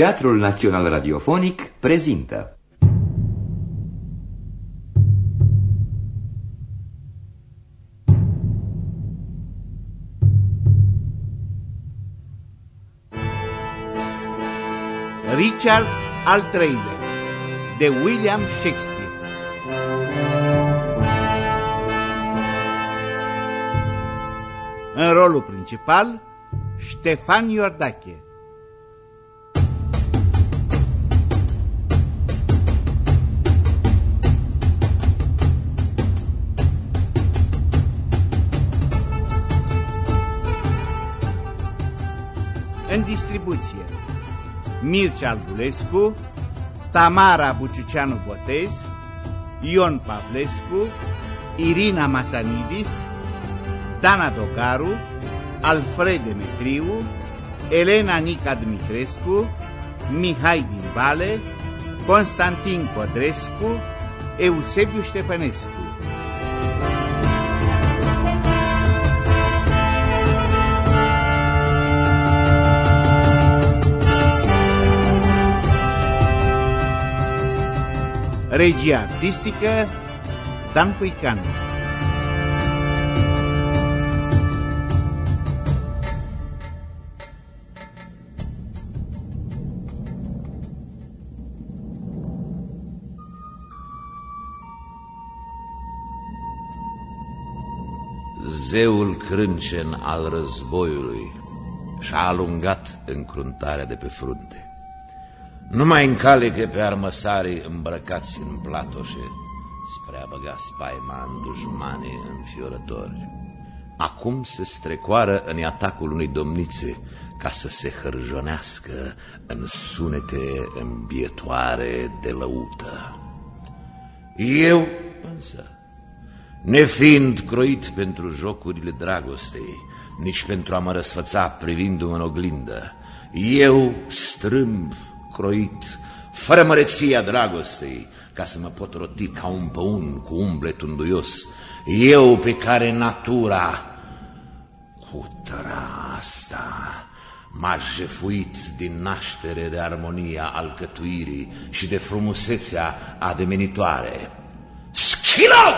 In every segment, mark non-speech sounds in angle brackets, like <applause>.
Teatrul Național Radiofonic prezintă. Richard al treilea de William Shakespeare. În rolul principal Ștefan Iordache distribuție Mircea Albulescu, Tamara Buciuceanu Botez, Ion Pavlescu, Irina Masanidis, Dana Dogaru, Alfred Demetriu, Elena Nica Dumitrescu, Mihai din Vale, Constantin Codrescu, Eusebiu Ștefănescu. Regia artistică Dan Puican Zeul crâncen al războiului și-a alungat încruntarea de pe frunte. Nu mai încalecă pe armăsarii îmbrăcați în platoșe spre a băga spaima în dușmane înfiorători. Acum se strecoară în atacul unei domnițe ca să se hârjonească în sunete îmbietoare de lăută. Eu însă, nefiind croit pentru jocurile dragostei, nici pentru a mă răsfăța privindu-mă în oglindă, eu strâmb croit, fără măreția dragostei, ca să mă pot roti ca un păun cu umblet unduios, eu pe care natura, hutăra asta, m-a jefuit din naștere de armonia alcătuirii și de frumusețea ademenitoare. Schilov!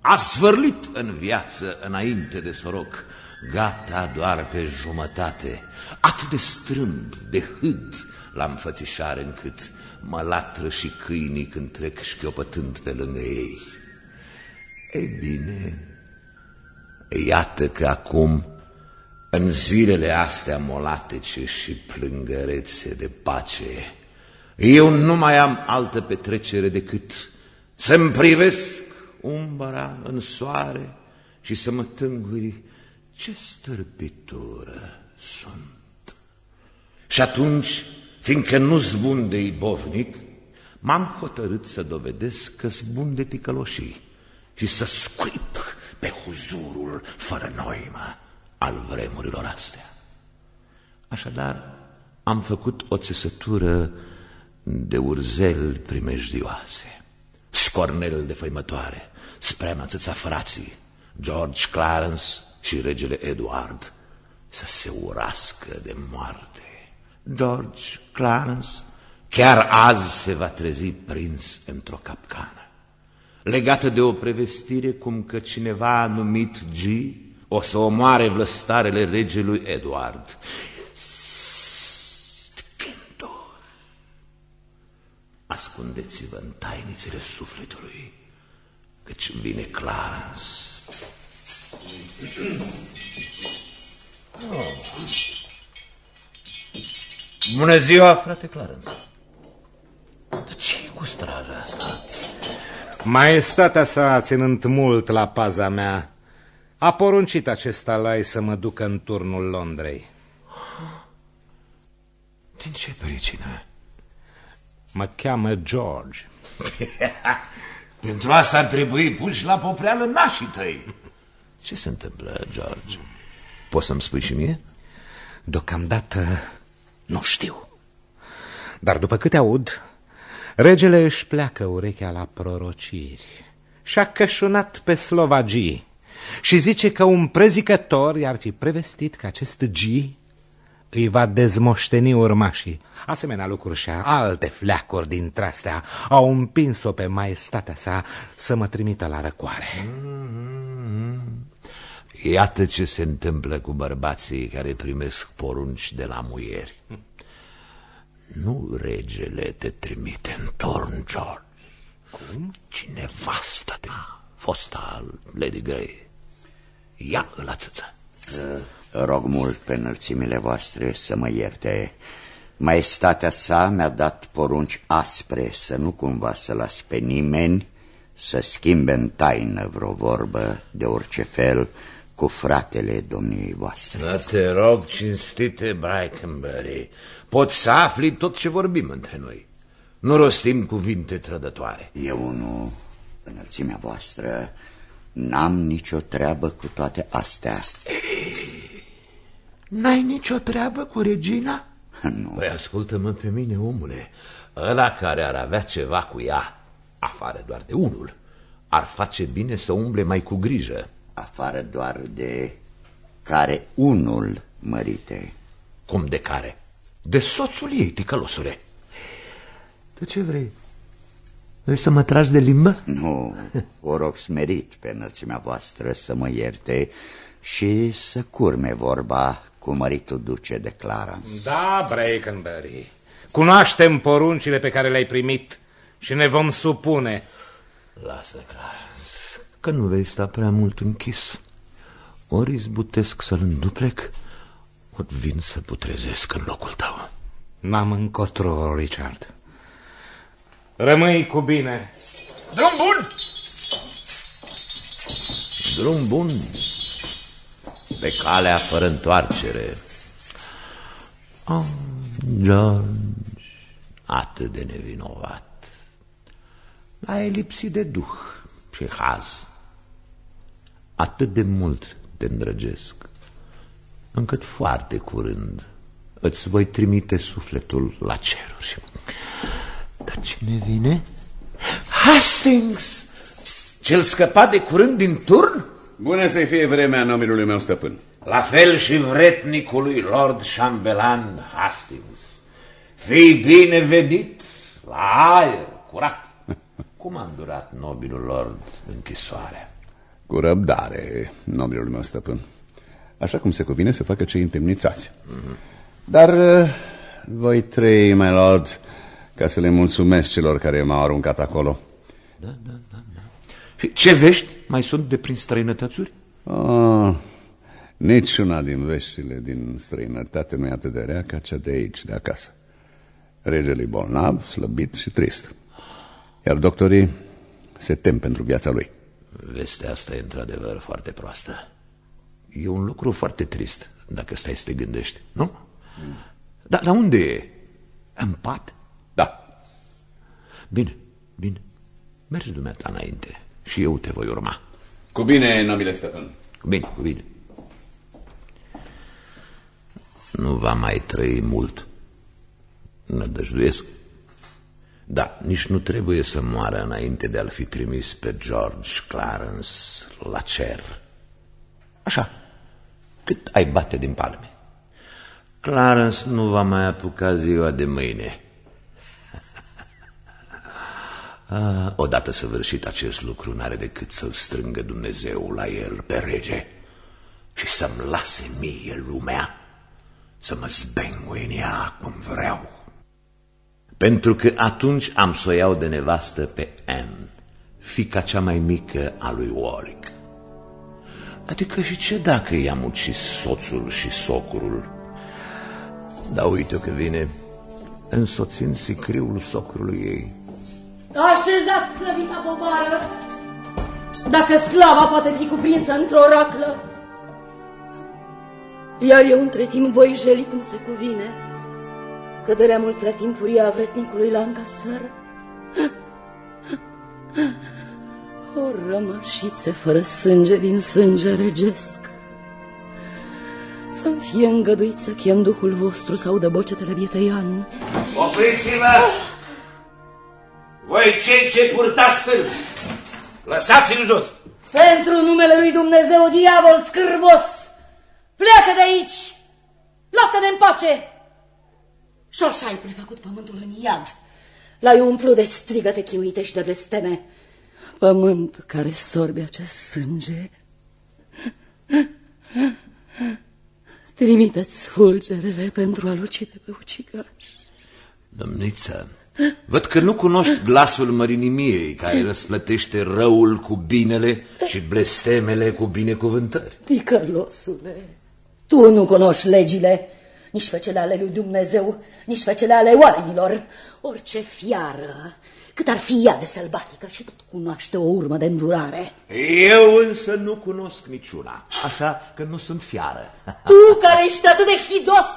A svârlit în viață înainte de soroc, gata doar pe jumătate, atât de strâmb, de hâd la înfățișare încât mă latră și câinii când trec șchiopătând pe lângă ei. Ei bine, iată că acum, în zilele astea molatece și plângărețe de pace, eu nu mai am altă petrecere decât să-mi privesc umbra în soare și să mă tânguri ce stârpitură sunt. Și atunci, fiindcă nu-s bun de ibovnic, m-am hotărât să dovedesc că-s bun de ticăloșii și să scuip pe huzurul fără noimă al vremurilor astea. Așadar, am făcut o țesătură de urzel primejdioase, scornel de făimătoare, spre a frații, George Clarence și regele Eduard să se urască de moarte. George Clarence. Chiar azi se va trezi prins într-o capcană, legată de o prevestire cum că cineva a numit G o să omoare vlăstarele regelui Eduard. Ascundeți-vă în tainițele sufletului, căci vine Clarence <clears throat> Bună ziua, frate Clarence. Dar ce e cu straja asta? Maestatea sa, ținând mult la paza mea, a poruncit acest alai să mă ducă în turnul Londrei. Din ce pricină? Mă cheamă George. <laughs> Pentru asta ar trebui puși la popreală nașii tăi. Ce se întâmplă, George? Poți să-mi spui și mie? Deocamdată nu știu. Dar după câte aud, regele își pleacă urechea la prorociri și-a cășunat pe slovagii și zice că un prezicător i-ar fi prevestit că acest G îi va dezmoșteni urmașii. Asemenea lucruri și alte fleacuri dintre astea au împins-o pe maestatea sa să mă trimită la răcoare. Iată ce se întâmplă cu bărbații care primesc porunci de la muieri. Nu regele te trimite în torn, George. Cum? Cine nevasta de fosta Lady Grey. Ia la țâță. Uh, rog mult pe înălțimile voastre să mă ierte. Maestatea sa mi-a dat porunci aspre să nu cumva să las pe nimeni să schimbe în taină vreo vorbă de orice fel cu fratele domniei voastre. Da, te rog, cinstite Brackenbury, poți să afli tot ce vorbim între noi. Nu rostim cuvinte trădătoare. Eu nu, înălțimea voastră, n-am nicio treabă cu toate astea. N-ai nicio treabă cu regina? Nu. Păi ascultă-mă pe mine, omule. Ăla care ar avea ceva cu ea, afară doar de unul, ar face bine să umble mai cu grijă. Afară doar de care unul, mărite. Cum de care? De soțul ei, ticălosule. Tu ce vrei? Vrei să mă tragi de limbă? Nu, o rog smerit pe înălțimea voastră să mă ierte și să curme vorba cu măritul duce de Clarence. Da, Brakenberry, cunoaștem poruncile pe care le-ai primit și ne vom supune. Lasă, Clarence, că nu vei sta prea mult închis. Ori izbutesc să-l înduplec, ori vin să putrezesc în locul tău. N-am încotro, Richard. Rămâi cu bine. Drum bun! Drum bun pe calea fără întoarcere. Oh, George, atât de nevinovat. L-ai lipsit de duh și haz. Atât de mult te îndrăgesc, încât foarte curând îți voi trimite sufletul la ceruri. Dar cine vine? Hastings! Cel scăpat de curând din turn? Bună să fie vremea nominului meu stăpân. La fel și vretnicului Lord Chamberlain Hastings. Fii bine venit la aer curat. <laughs> Cum a durat nobilul Lord închisoarea? Cu răbdare, nobilul meu stăpân. Așa cum se cuvine să facă cei întemnițați. Mm -hmm. Dar uh, voi trei, my lord, ca să le mulțumesc celor care m-au aruncat acolo. Da, da, da. da. Și ce vești mai sunt de prin străinătățuri? Oh, niciuna din veștile din străinătate nu e atât de rea ca cea de aici, de acasă. Regele bolnav, slăbit și trist. Iar doctorii se tem pentru viața lui. Vestea asta e într-adevăr foarte proastă. E un lucru foarte trist, dacă stai să te gândești, nu? Mm. Dar la unde e? În pat? Da. Bine, bine. Mergi dumneata înainte și eu te voi urma. Cu bine, nobile stăpân. Cu bine, cu bine. Nu va mai trăi mult. Nădăjduiesc. Da, nici nu trebuie să moară înainte de a-l fi trimis pe George Clarence la cer. Așa, cât ai bate din palme. Clarence nu va mai apuca ziua de mâine. <laughs> Ah, odată săvârșit acest lucru, n-are decât să-l strângă Dumnezeu la el pe rege și să-mi lase mie lumea să mă zbengui în ea cum vreau. Pentru că atunci am să o iau de nevastă pe Anne, fica cea mai mică a lui Warwick. Adică și ce dacă i-am ucis soțul și socrul? Da, uite că vine, însoțind sicriul socrului ei. Așezat, slăvita povară, dacă slava poate fi cuprinsă într-o raclă. Iar eu între timp voi jeli cum se cuvine, că dărea mult prea timpuria vretnicului la încasări. O rămășițe fără sânge din sânge regesc. Să-mi fie îngăduit să chem Duhul vostru sau de bocetele bieteian. Opriți-vă! Voi cei ce purtați stâlp, lăsați-l jos! Pentru numele lui Dumnezeu, diavol scârbos, pleacă de aici! Lasă-ne în pace! Și așa ai prefăcut pământul în iad. L-ai umplut de strigăte chinuite și de blesteme. Pământ care sorbe acest sânge. Trimiteți fulgerele pentru a lucide pe ucigaș. Domniță, văd că nu cunoști glasul mărinimiei care răsplătește răul cu binele și blestemele cu binecuvântări. Ticălosule, tu nu cunoști legile, nici pe cele ale lui Dumnezeu, nici pe cele ale oamenilor. Orice fiară, cât ar fi ea de sălbatică și tot cunoaște o urmă de îndurare. Eu însă nu cunosc niciuna, așa că nu sunt fiară. <laughs> Tu care ești atât de hidos,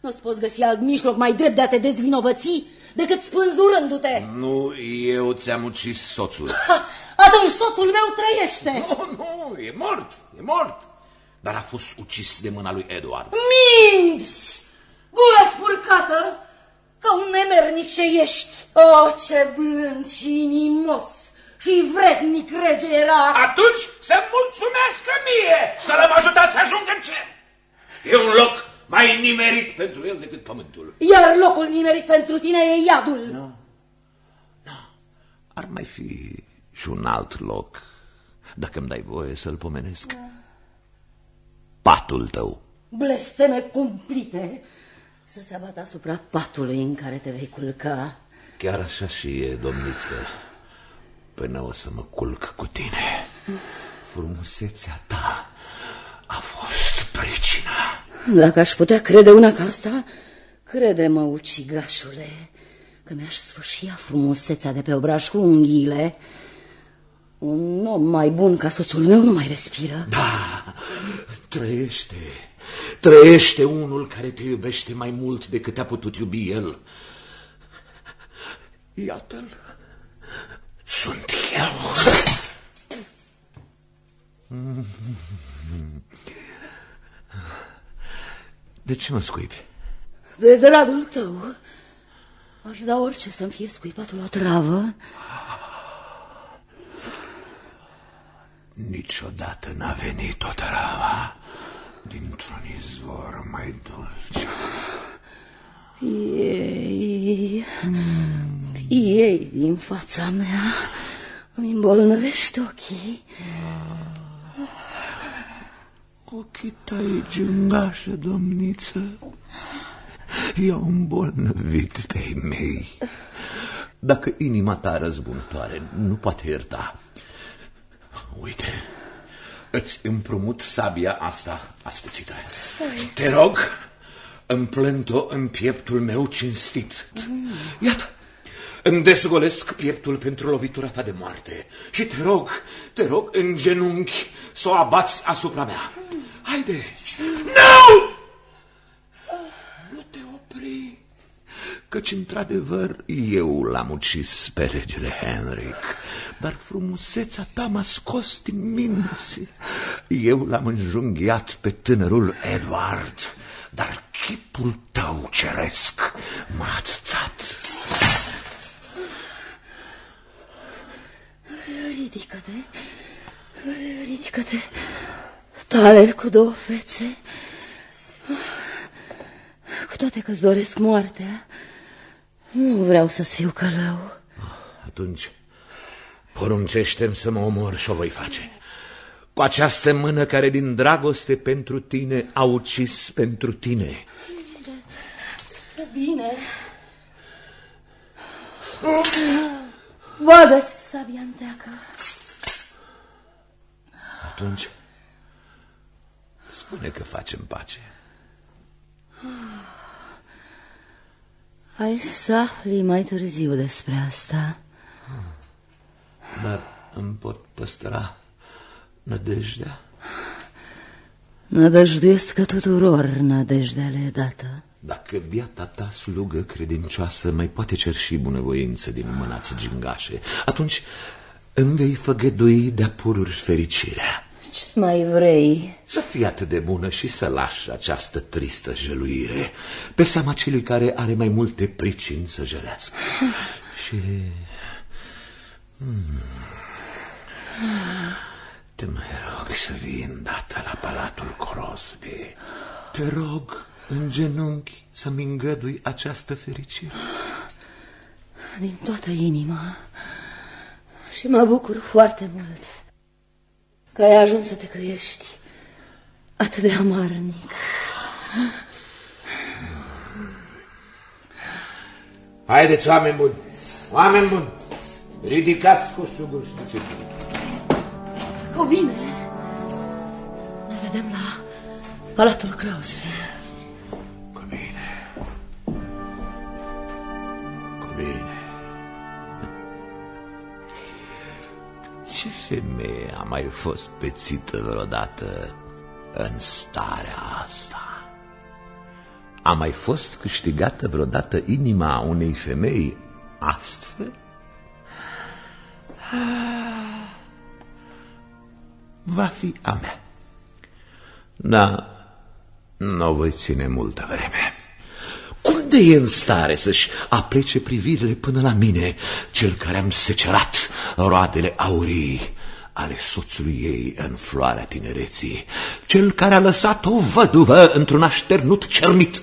nu-ți poți găsi alt mijloc mai drept de a te dezvinovăți decât spânzurându-te. Nu, eu ți-am ucis soțul. Ha, Atunci soțul meu trăiește. Nu, nu, e mort, e mort. Dar a fost ucis de mâna lui Edward. Minți! Gură spurcată! Ca un nemernic ce ești! Oh, ce blând și inimos și vrednic rege era! Atunci să mulțumească mie că l-am ajutat să ajungă în cer. E un loc mai nimerit pentru el decât pământul. Iar locul nimerit pentru tine e iadul. Nu. Nu. Ar mai fi și un alt loc, dacă îmi dai voie să-l pomenesc. Patul tău. Blesteme cumplite să se abată asupra patului în care te vei culca. Chiar așa și e, domniță, până o să mă culc cu tine. Frumusețea ta a fost pricina. Dacă aș putea crede una ca asta, crede-mă, ucigașule, că mi-aș sfârșia frumusețea de pe obraj cu unghiile. Un om mai bun ca soțul meu nu mai respiră. Da, trăiește, trăiește unul care te iubește mai mult decât a putut iubi el. Iată-l, sunt eu. De ce mă scuipi? De dragul tău, aș da orice să-mi fie scuipatul o travă. Niciodată n-a venit o trava dintr-un izvor mai dulce. Ei, ei din fața mea îmi îmbolnăvește ochii. Ochii tăi, gângașă, domniță, i-au îmbolnăvit pe ei mei. Dacă inima ta răzbunătoare nu poate ierta, uite, îți împrumut sabia asta ascuțită. Te rog, împlânt-o în pieptul meu cinstit. Iată, îmi dezgolesc pieptul pentru lovitura ta de moarte și te rog, te rog, în genunchi să o abați asupra mea. Haide! Nu! Nu te opri, căci într-adevăr eu l-am ucis pe regele Henric, dar frumusețea ta m-a scos din minți. Eu l-am înjunghiat pe tânărul Edward, dar chipul tău ceresc m-a atțat. Ridică-te, ridică-te, taler cu două fețe. Cu toate că-ți doresc moartea, nu vreau să-ți fiu călău. Atunci poruncește să mă omor și o voi face. Cu această mână care din dragoste pentru tine a ucis pentru tine. Bine. Bagă-ți sabia în teacă. Atunci spune că facem pace. Ai să afli mai târziu despre asta. Dar îmi pot păstra nădejdea? Nădăjduiesc că tuturor nădejdea le e dată. Dacă biata ta slugă credincioasă mai poate cer și bunăvoință din mânați gingașe, atunci îmi vei făgădui de-a pururi fericirea. Ce mai vrei? Să fii atât de bună și să lași această tristă jăluire pe seama celui care are mai multe pricini să jălească. <laughs> și... Hmm. Te mai rog să vii îndată la Palatul Crosby. Te rog, în genunchi, să-mi îngădui această fericire. Din toată inima. Și mă bucur foarte mult că ai ajuns să te căiești atât de amarnic. Haideți, oameni buni, oameni buni, ridicați coșugul și duceți Cu bine. Ne vedem la Palatul Clausului. Cu bine. Cu bine. Ce femeie a mai fost pețită vreodată în starea asta? A mai fost câștigată vreodată inima unei femei astfel? <sighs> Va fi a mea. Da, nu o voi ține multă vreme. Cum de e în stare să-și aplece privirile până la mine, cel care am secerat roadele aurii ale soțului ei în floarea tinereții, cel care a lăsat o văduvă într-un așternut cermit?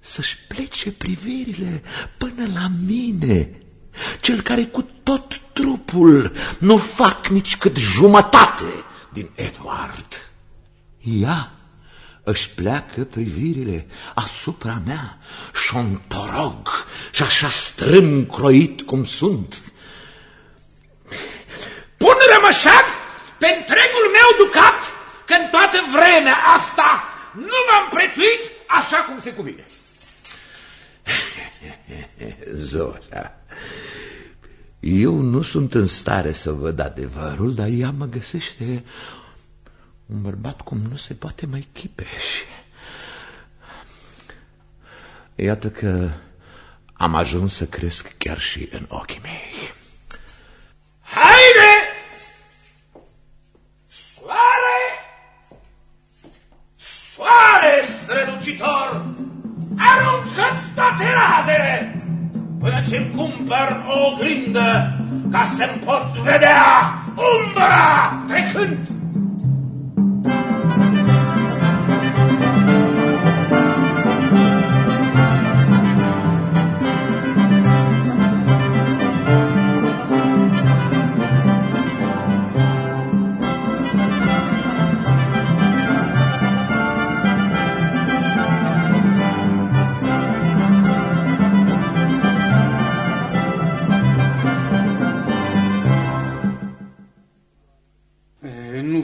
Să-și plece privirile până la mine, cel care cu tot trupul nu fac nici cât jumătate din Edward. Ea își pleacă privirile asupra mea, șontorog și așa strâm croit cum sunt. Pun rămășac pe întregul meu ducat că în toată vremea asta nu m-am prețuit așa cum se cuvine. <laughs> Zora, eu nu sunt în stare să văd adevărul, dar ea mă găsește un bărbat cum nu se poate mai chipeși. Iată că am ajuns să cresc chiar și în ochii mei. Haide! Soare! Soare strălucitor! Aruncă-ți toate razele până ce-mi cumpăr o oglindă ca să-mi pot vedea umbra trecând.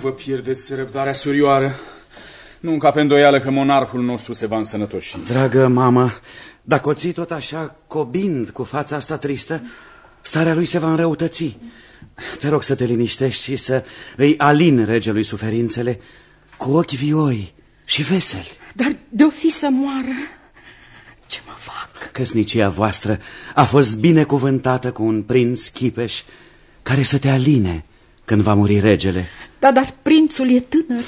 Vă pierdeți răbdarea surioară. Nu încape îndoială că monarhul nostru se va însănătoși. Dragă mamă, dacă o ții tot așa cobind cu fața asta tristă, starea lui se va înrăutăți. Te rog să te liniștești și să îi alin regelui suferințele cu ochi vioi și veseli. Dar de-o fi să moară, ce mă fac? Căsnicia voastră a fost binecuvântată cu un prinț chipeș care să te aline când va muri regele. Da, dar prințul e tânăr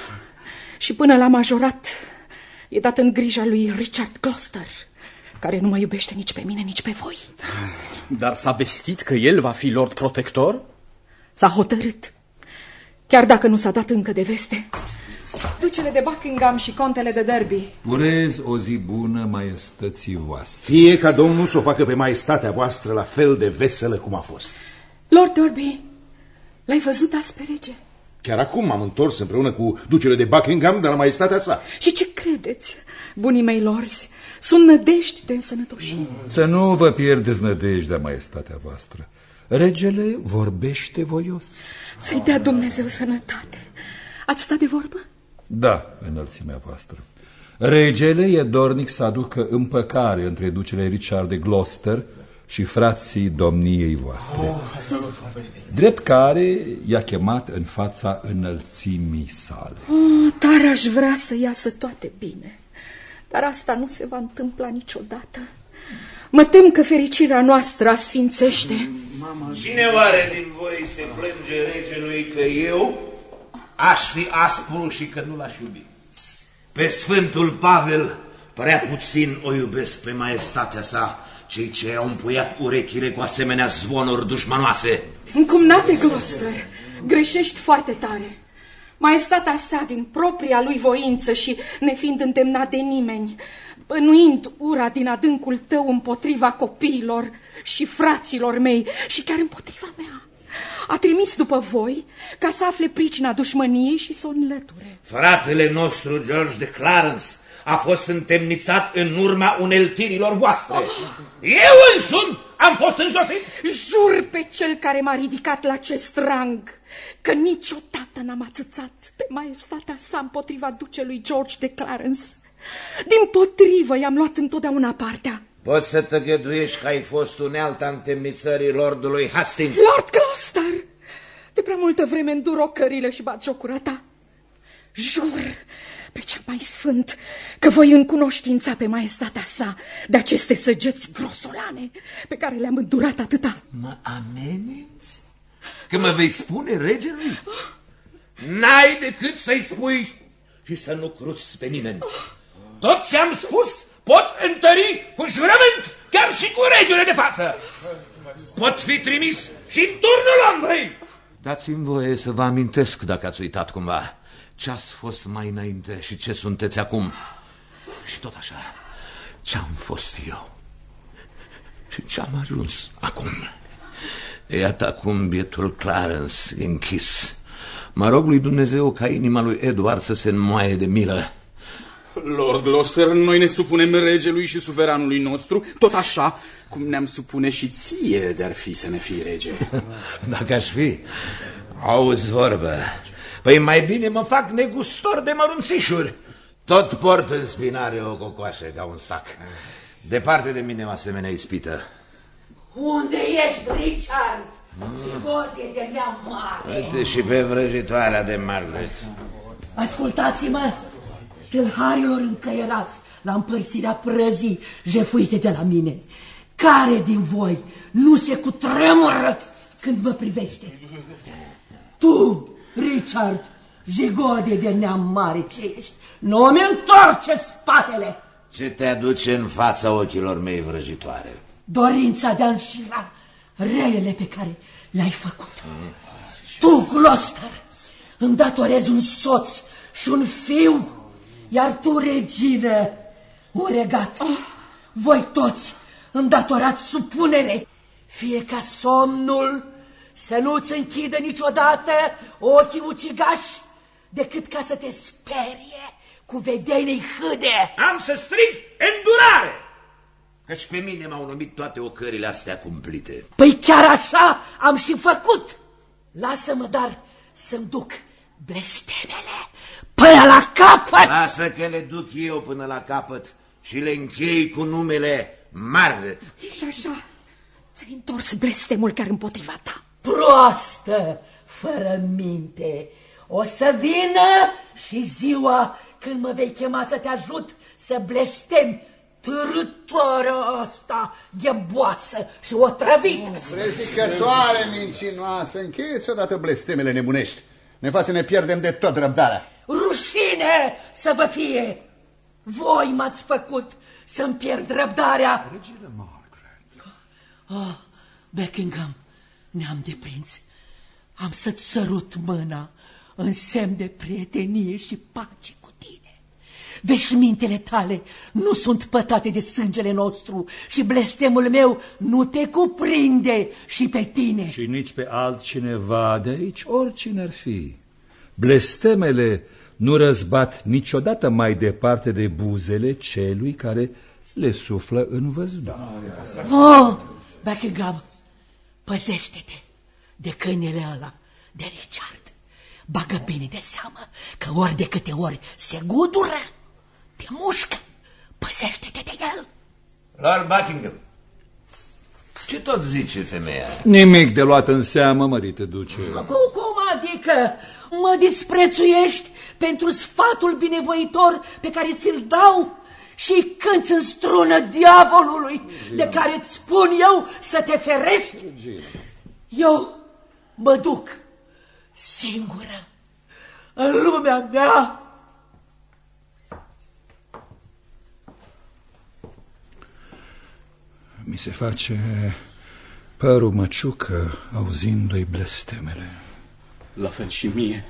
și până la majorat e dat în grija lui Richard Gloucester, care nu mă iubește nici pe mine, nici pe voi. Dar s-a vestit că el va fi lord protector? S-a hotărât, chiar dacă nu s-a dat încă de veste. Ducele de Buckingham și contele de Derby. Urez o zi bună maestății voastre. Fie ca Domnul să o facă pe maestatea voastră la fel de veselă cum a fost. Lord Derby, l-ai văzut aspe rege? Chiar acum m-am întors împreună cu ducele de Buckingham de la maestatea sa. Și ce credeți, bunii mei lorzi? Sunt nădești de însănătoșie. Să nu vă pierdeți nădejdea maestatea voastră. Regele vorbește voios. Să-i dea Dumnezeu sănătate. Ați stat de vorbă? Da, înălțimea voastră. Regele e dornic să aducă împăcare între ducele Richard de Gloucester și frații domniei voastre. Drept care i-a chemat în fața înălțimii sale. Oh, tare aș vrea să iasă toate bine, dar asta nu se va întâmpla niciodată. Mă tem că fericirea noastră asfințește. Cine oare din voi se plânge regelui că eu aș fi aspru și că nu l-aș iubi? Pe Sfântul Pavel prea puțin o iubesc pe maestatea sa, cei ce au împuiat urechile cu asemenea zvonuri dușmanoase. Încumnate, Gloucester, greșești foarte tare. Maestatea sa din propria lui voință și nefiind îndemnat de nimeni, bănuind ura din adâncul tău împotriva copiilor și fraților mei și chiar împotriva mea, a trimis după voi ca să afle pricina dușmăniei și să o înlăture. Fratele nostru, George de Clarence, a fost întemnițat în urma uneltirilor voastre. Oh. Eu însumi am fost înjosit. Jur pe cel care m-a ridicat la acest rang că niciodată n-am atâțat pe maestatea sa împotriva ducelui George de Clarence. Din potrivă, i-am luat întotdeauna partea. Poți să tăgăduiești că ai fost unealta întemnițării lordului Hastings? Lord Gloucester! De prea multă vreme îndur ocările și bat jocura ta. Jur pe cea mai sfânt că voi încunoștința pe maestatea sa de aceste săgeți grosolane pe care le-am îndurat atâta. Mă ameninți? Că mă vei spune regelui? N-ai decât să-i spui și să nu cruți pe nimeni. Tot ce am spus pot întări cu jurământ, chiar și cu regele de față. Pot fi trimis și în turnul Londrei. Dați-mi voie să vă amintesc, dacă ați uitat cumva, ce ați fost mai înainte și ce sunteți acum. Și tot așa, ce-am fost eu și ce-am ajuns acum. Iată acum bietul Clarence închis. Mă rog lui Dumnezeu ca inima lui Edward să se înmoaie de milă. Lord Gloucester, noi ne supunem regelui și suveranului nostru, tot așa cum ne-am supune și ție de-ar fi să ne fii rege. <laughs> Dacă aș fi, auzi vorbă. Păi mai bine mă fac negustor de mărunțișuri. Tot port în spinare o cocoașă ca un sac. Departe de mine o asemenea ispită. Unde ești, Richard? Mm. Și gote de mea mare. Uite și pe vrăjitoarea de Margaret. Ascultați-mă, tâlharilor încăierați la împărțirea prăzii jefuite de la mine. Care din voi nu se cutremură când vă privește? Tu, Richard, jigode de neam mare ce ești, nu mi întorce spatele. Ce te aduce în fața ochilor mei vrăjitoare? Dorința de a înșira relele pe care le-ai făcut. Tu, Gloucester, îmi datorezi un soț și un fiu, iar tu, regine, un regat. Voi toți îmi datorați supunere, fie ca somnul să nu-ți închidă niciodată ochii ucigași, decât ca să te sperie cu vedenii hâde. Am să strig îndurare! Căci pe mine m-au numit toate ocările astea cumplite. Păi chiar așa am și făcut. Lasă-mă dar să-mi duc blestemele până la capăt. Lasă că le duc eu până la capăt și le închei cu numele Margaret. Și așa, ți-ai întors blestemul chiar împotriva ta. Proastă, fără minte, o să vină și ziua când mă vei chema să te ajut să blestem târătoarea asta gheboasă și o trăvită. Prezicătoare mincinoasă, încheieți odată blestemele nebunești. Ne fac să ne pierdem de tot răbdarea. Rușine să vă fie! Voi m-ați făcut să-mi pierd răbdarea. Regina Margaret. Oh, Buckingham, ne-am deprins. Am să-ți sărut mâna în semn de prietenie și pace cu tine. Veșmintele tale nu sunt pătate de sângele nostru și blestemul meu nu te cuprinde și pe tine. Și nici pe altcineva de aici, oricine ar fi. Blestemele nu răzbat niciodată mai departe de buzele celui care le suflă în văzduh. Oh, Buckingham, păzește-te de câinele ăla, de Richard. Bagă bine de seamă că ori de câte ori se gudură, te mușcă. Păzește-te de el. Lord Buckingham, ce tot zice femeia? Nimic de luat în seamă, mărite duce. Cum adică mă disprețuiești pentru sfatul binevoitor pe care ți-l dau și când în strună diavolului de care îți spun eu să te ferești? Eu mă duc singură în lumea mea. Mi se face părul măciucă auzindu-i blestemele. La fel și mie.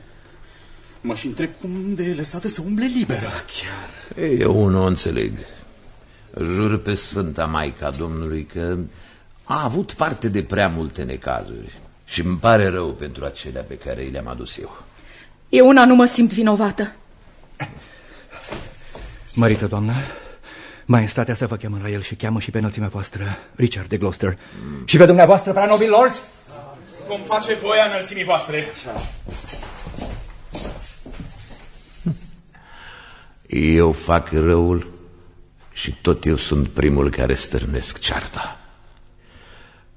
Mă și întreb cum de e lăsată să umble liberă. Chiar. Ei, eu nu o înțeleg. Jur pe Sfânta Maica Domnului că a avut parte de prea multe necazuri și îmi pare rău pentru acelea pe care i le-am adus eu. Eu una nu mă simt vinovată. Mărită doamnă, maestatea să vă cheamă la el și cheamă și pe înălțimea voastră, Richard de Gloucester. Mm. Și pe dumneavoastră, prea nobil lords? Vom face voia înălțimii voastre. Eu fac răul și tot eu sunt primul care stârnesc cearta.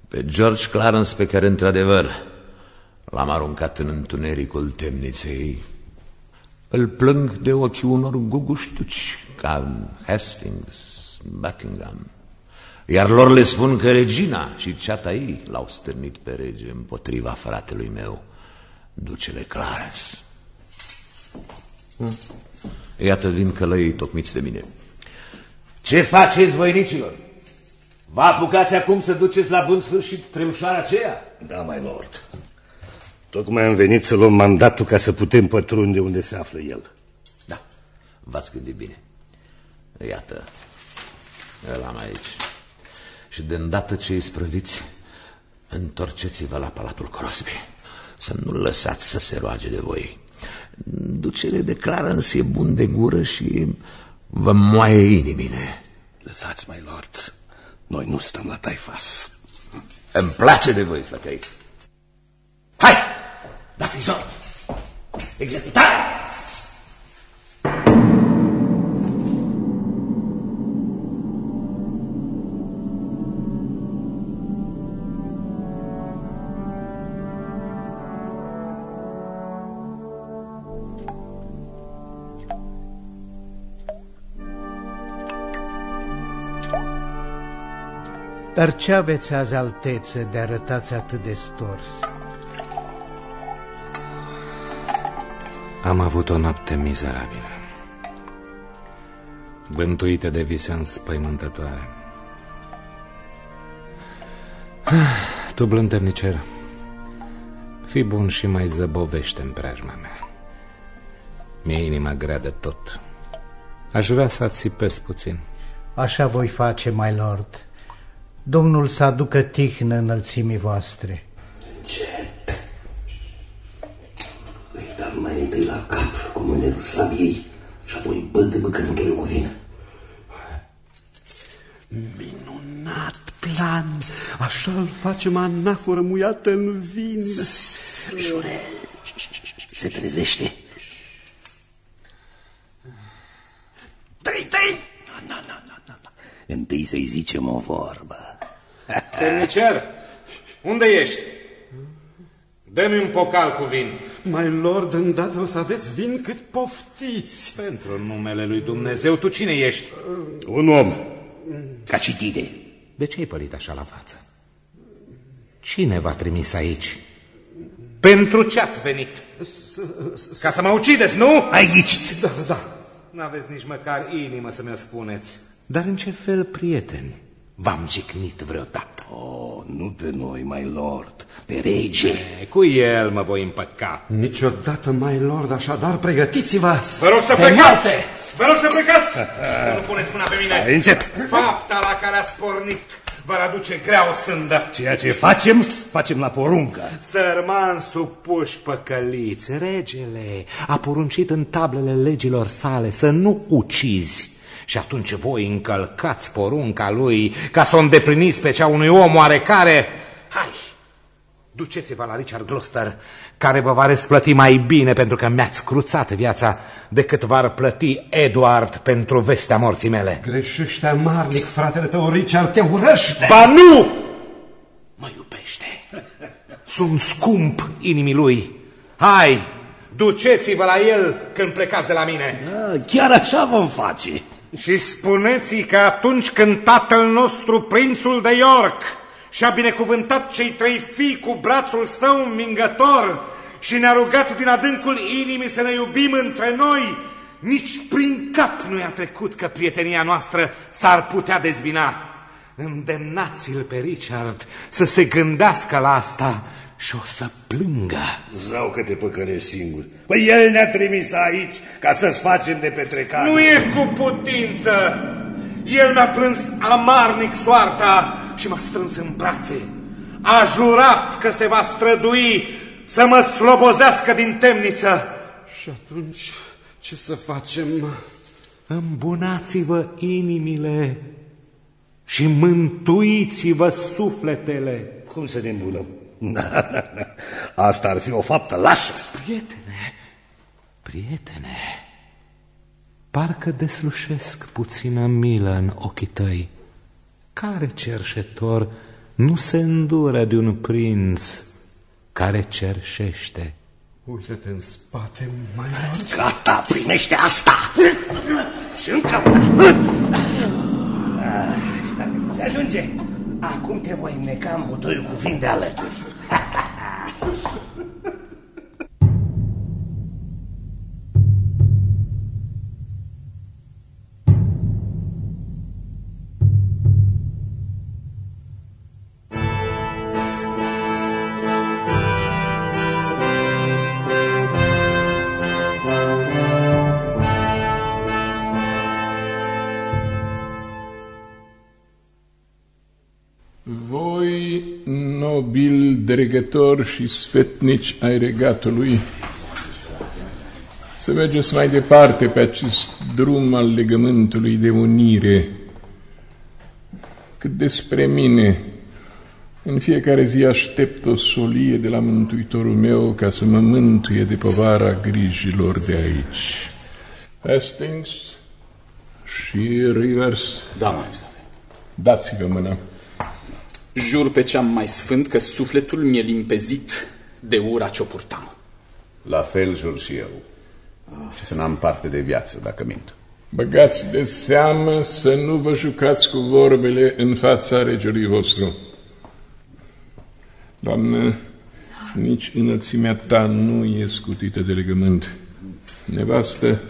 Pe George Clarence, pe care într-adevăr l-am aruncat în întunericul temniței, îl plâng de ochii unor guguștuci ca Hastings, Buckingham. Iar lor le spun că regina și ceata ei l-au stârnit pe rege împotriva fratelui meu, ducele Clarence. Hm? Iată vin călăii tocmiți de mine. Ce faceți, voinicilor? Vă apucați acum să duceți la bun sfârșit treușarea aceea? Da, mai lord. Tocmai am venit să luăm mandatul ca să putem pătrunde unde se află el. Da, v-ați gândit bine. Iată, îl am aici. Și de îndată ce îi sprăviți, întorceți-vă la Palatul Crosby. Să nu lăsați să se roage de voi. Ducele de Clarence e bun de gură și vă moaie inimile. Lăsați, mai lord. Noi nu stăm la taifas. Îmi place de voi, flăcăi. Hai! Dați-i zor! Executare! Dar ce aveți azi alteță de arătați atât de stors? Am avut o noapte mizerabilă, bântuită de vise înspăimântătoare. <sighs> Tu, blândemnicer, fii bun și mai zăbovește în preajma mea. Mi-e inima grea de tot. Aș vrea să ațipesc puțin. Așa voi face, my lord. Domnul să aducă tihnă înălțimii voastre. Încet. Îi dăm mai întâi la cap cu mânerul sabiei și apoi băl de băcănutoiul cu vin. Minunat plan! Așa-l facem anaforă muiată în vin. Jurel, se trezește. Tăi, tăi! Na, na, na, na, na. Întâi să-i zicem o vorbă. Temnicer, unde ești? Dă-mi un pocal cu vin. Mai lord, îndată o să aveți vin cât poftiți. Pentru numele lui Dumnezeu, tu cine ești? Un om, ca și tine. De ce ai pălit așa la față? Cine v-a trimis aici? Pentru ce ați venit? Ca să mă ucideți, nu? Ai ghicit. Da, da. N-aveți nici măcar inimă să mi-o spuneți. Dar în ce fel, prieteni, v-am jignit vreodată? Oh, nu pe noi, my lord, pe rege. E, cu el mă voi împăca. Niciodată, my lord, așadar pregătiți-vă. Vă rog să plecați! Vă rog să plecați! să nu puneți mâna pe mine! Stai încet! Fapta la care ați pornit vă aduce grea o sândă. Ceea ce facem, facem la poruncă. Sărman supuși păcăliți, regele a poruncit în tablele legilor sale să nu ucizi. Și atunci voi încălcați porunca lui ca să o îndepliniți pe cea unui om oarecare. Hai, duceți-vă la Richard Gloucester, care vă va răsplăti mai bine pentru că mi-ați cruțat viața decât v-ar plăti Edward pentru vestea morții mele. Greșește amarnic, fratele tău, Richard, te urăște. Ba nu! Mă iubește. Sunt scump inimii lui. Hai, duceți-vă la el când plecați de la mine. Da, chiar așa vom face. Și spuneți-i că atunci când tatăl nostru, prințul de York, și-a binecuvântat cei trei fii cu brațul său învingător și ne-a rugat din adâncul inimii să ne iubim între noi, nici prin cap nu i-a trecut că prietenia noastră s-ar putea dezbina. Îndemnați-l pe Richard să se gândească la asta și o să plângă. Zau că te păcălești singur. Păi el ne-a trimis aici ca să-ți facem de petrecare. Nu e cu putință! El mi-a plâns amarnic soarta și m-a strâns în brațe. A jurat că se va strădui să mă slobozească din temniță. Și atunci ce să facem? Îmbunați-vă inimile și mântuiți-vă sufletele. Cum să ne îmbunăm? Na, na, na. Asta ar fi o faptă lașă. Prietene, prietene, parcă deslușesc puțină milă în ochii tăi. Care cerșetor nu se îndură de un prinț care cerșește? Uită-te în spate, mai mult. Gata, primește asta! Și încă... Ți ajunge? Acum te voi înneca în budoiul cu vin de alături. Nobil dregător și sfetnici ai regatului, să mergeți mai departe pe acest drum al legământului de unire. Cât despre mine, în fiecare zi aștept o solie de la Mântuitorul meu ca să mă mântuie de povara grijilor de aici. Hastings și Rivers. Da, maestate. Dați-vă mâna. Jur pe ce-am mai sfânt că sufletul mi-e limpezit de ura ce-o purtam. La fel jur și eu. Și să n-am parte de viață dacă mint. Băgați de seamă să nu vă jucați cu vorbele în fața regelui vostru. Doamnă, nici înălțimea ta nu e scutită de legământ. Nevastă,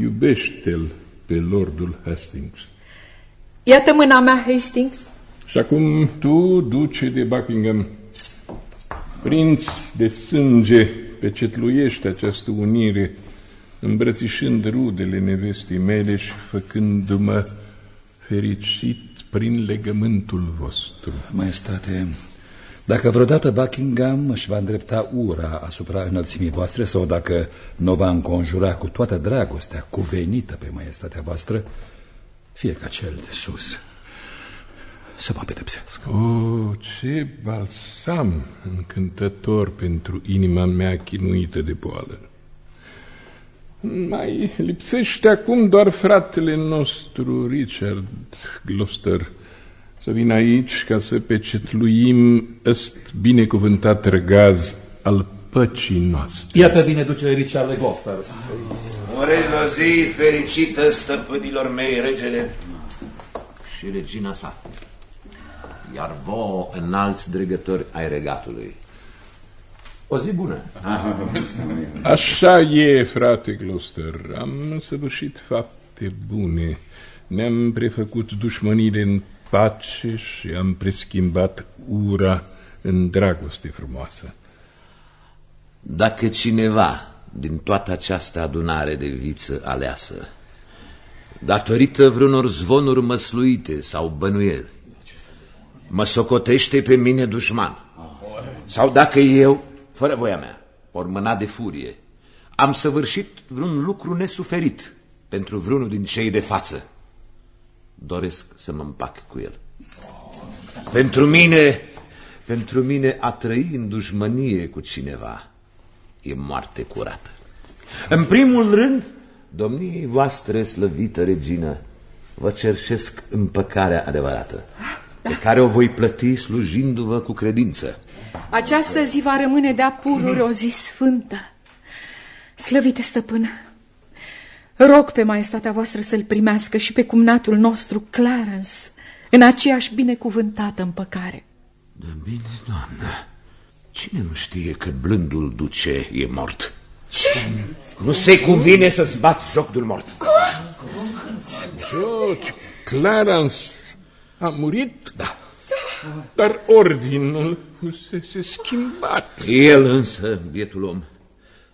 iubește-l pe Lordul Hastings. Iată mâna mea, Hastings. Și acum tu, duce de Buckingham, prinț de sânge, pecetluiește această unire, îmbrățișând rudele nevestii mele și făcându-mă fericit prin legământul vostru. Maestate, dacă vreodată Buckingham își va îndrepta ura asupra înălțimii voastre sau dacă nu va înconjura cu toată dragostea cuvenită pe maestatea voastră, fie ca cel de sus să mă pedepsească. Oh, ce balsam încântător pentru inima mea chinuită de boală. Mai lipsește acum doar fratele nostru, Richard Gloucester, să vină aici ca să pecetluim ăst binecuvântat răgaz al păcii noastre. Iată vine duce Richard Gloucester. Urez o zi fericită stăpânilor mei, regele și regina sa. Iar vouă înalți dregători ai regatului. O zi bună. Așa e, frate Gloucester. Am săvârșit fapte bune. Ne-am prefăcut dușmănile în pace și am preschimbat ura în dragoste frumoasă. Dacă cineva din toată această adunare de viță aleasă, datorită vreunor zvonuri măsluite sau bănuieli, mă socotește pe mine dușman, sau dacă eu, fără voia mea, ori mâna de furie, am săvârșit vreun lucru nesuferit pentru vreunul din cei de față, doresc să mă împac cu el. Pentru mine, pentru mine a trăi în dușmănie cu cineva e moarte curată. În primul rând, domniei voastre slăvită regină, vă cerșesc împăcarea adevărată, pe care o voi plăti slujindu-vă cu credință. Această zi va rămâne de-a pururi o zi sfântă. Slăvite stăpână, rog pe maestatea voastră să-l primească și pe cumnatul nostru, Clarence, în aceeași binecuvântată împăcare. De bine, doamnă, cine nu știe că blândul duce e mort? Ce? Nu se cuvine să-ți bat joc de mort. George Clarence a murit? Da. dar ordinul fusese schimbat. El însă, bietul om,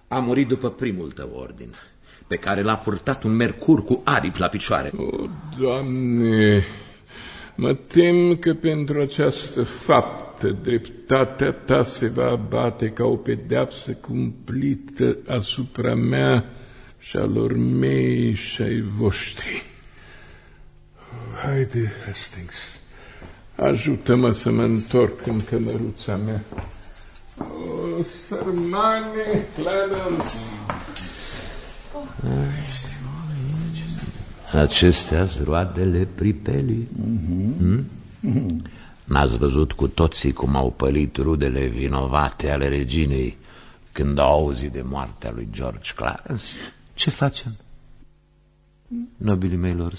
a murit după primul tău ordin, pe care l-a purtat un mercur cu aripi la picioare. O, Doamne, mă tem că pentru această faptă dreptatea ta se va abate ca o pedeapsă cumplită asupra mea și a lor mei și ai voștri. Haide, Hastings, ajută-mă să mă întorc în cămăruța mea. O, sărmane, Clarence! Acestea sunt roadele pripelii. Mm? N-ați văzut cu toții cum au pălit rudele vinovate ale reginei când au auzit de moartea lui George Clarence? Ce facem? Nobilii mei lor,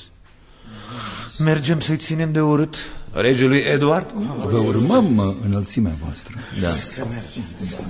mergem să-i ținem de urât regelui Eduard? Vă urmăm înălțimea voastră. Da. Să mergem. Cine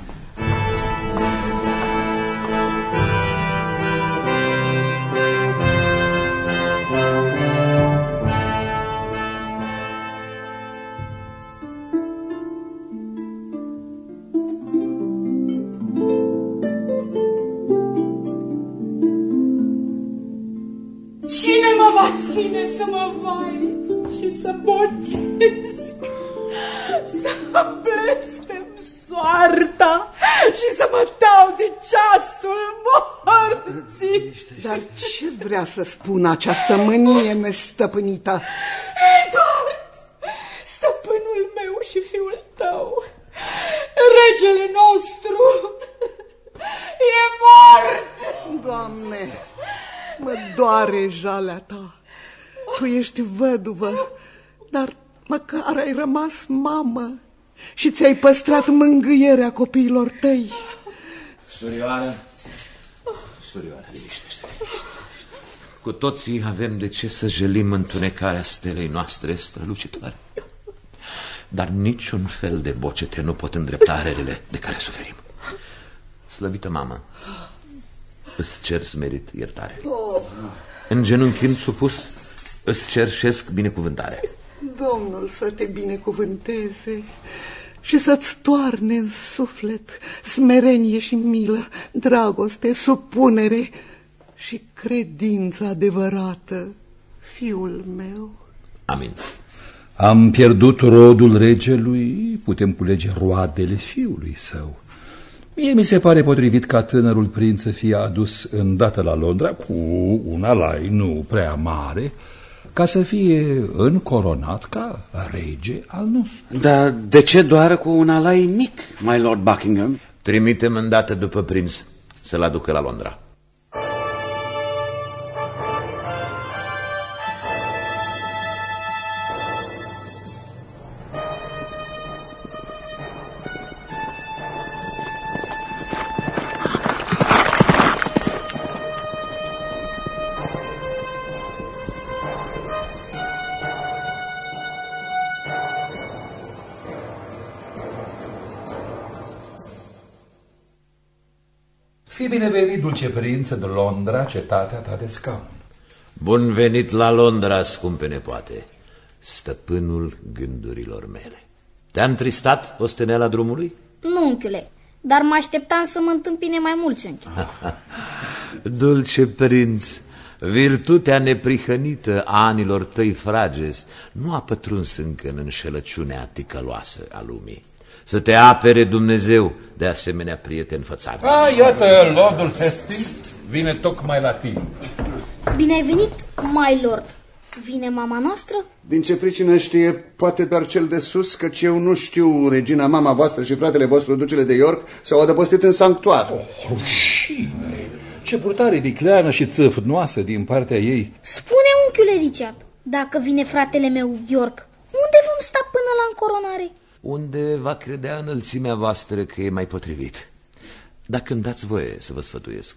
să spună această mânie nestăpânită? Eduard, stăpânul meu și fiul tău, regele nostru, e mort! Doamne, mă doare jalea ta. Tu ești văduvă, dar măcar ai rămas mamă și ți-ai păstrat mângâierea copiilor tăi. Surioară, surioară, liniștește Cu toții avem de ce să jelim întunecarea stelei noastre strălucitoare. Dar niciun fel de bocete nu pot îndrepta relele de care suferim. Slăvită mamă, îți cer smerit iertare. Oh, În genunchind supus, îți cerșesc binecuvântare. Domnul să te binecuvânteze și să-ți toarne în suflet smerenie și milă, dragoste, supunere și credință adevărată, fiul meu. Amin. Am pierdut rodul regelui, putem culege roadele fiului său. Mie mi se pare potrivit ca tânărul prinț să fie adus îndată la Londra cu un alai nu prea mare, ca să fie încoronat ca rege al nostru. Dar de ce doar cu un alai mic, my lord Buckingham? Trimitem îndată după prinț să-l aducă la Londra. Dulce prinț, de Londra, cetatea ta de scaun. Bun venit la Londra, scumpe nepoate, stăpânul gândurilor mele. Te-a întristat osteneala drumului? Nu, unchiule, dar mă așteptam să mă întâmpine mai mulți unchi. <laughs> Dulce prinț, virtutea neprihănită a anilor tăi frages nu a pătruns încă în înșelăciunea ticăloasă a lumii. Să te apere Dumnezeu de asemenea prieteni fățarnici. Ah, iată, Lordul Hastings vine tocmai la timp. Bine ai venit, my lord. Vine mama noastră? Din ce pricină știe, poate doar cel de sus, căci eu nu știu, regina mama voastră și fratele vostru, ducele de York, s-au adăpostit în sanctuar. Oh, ce purtare vicleană și țăfnoasă din partea ei. Spune, unchiule Richard, dacă vine fratele meu, York, unde vom sta până la încoronare? Unde va credea înălțimea voastră că e mai potrivit? Dacă îmi dați voie să vă sfătuiesc,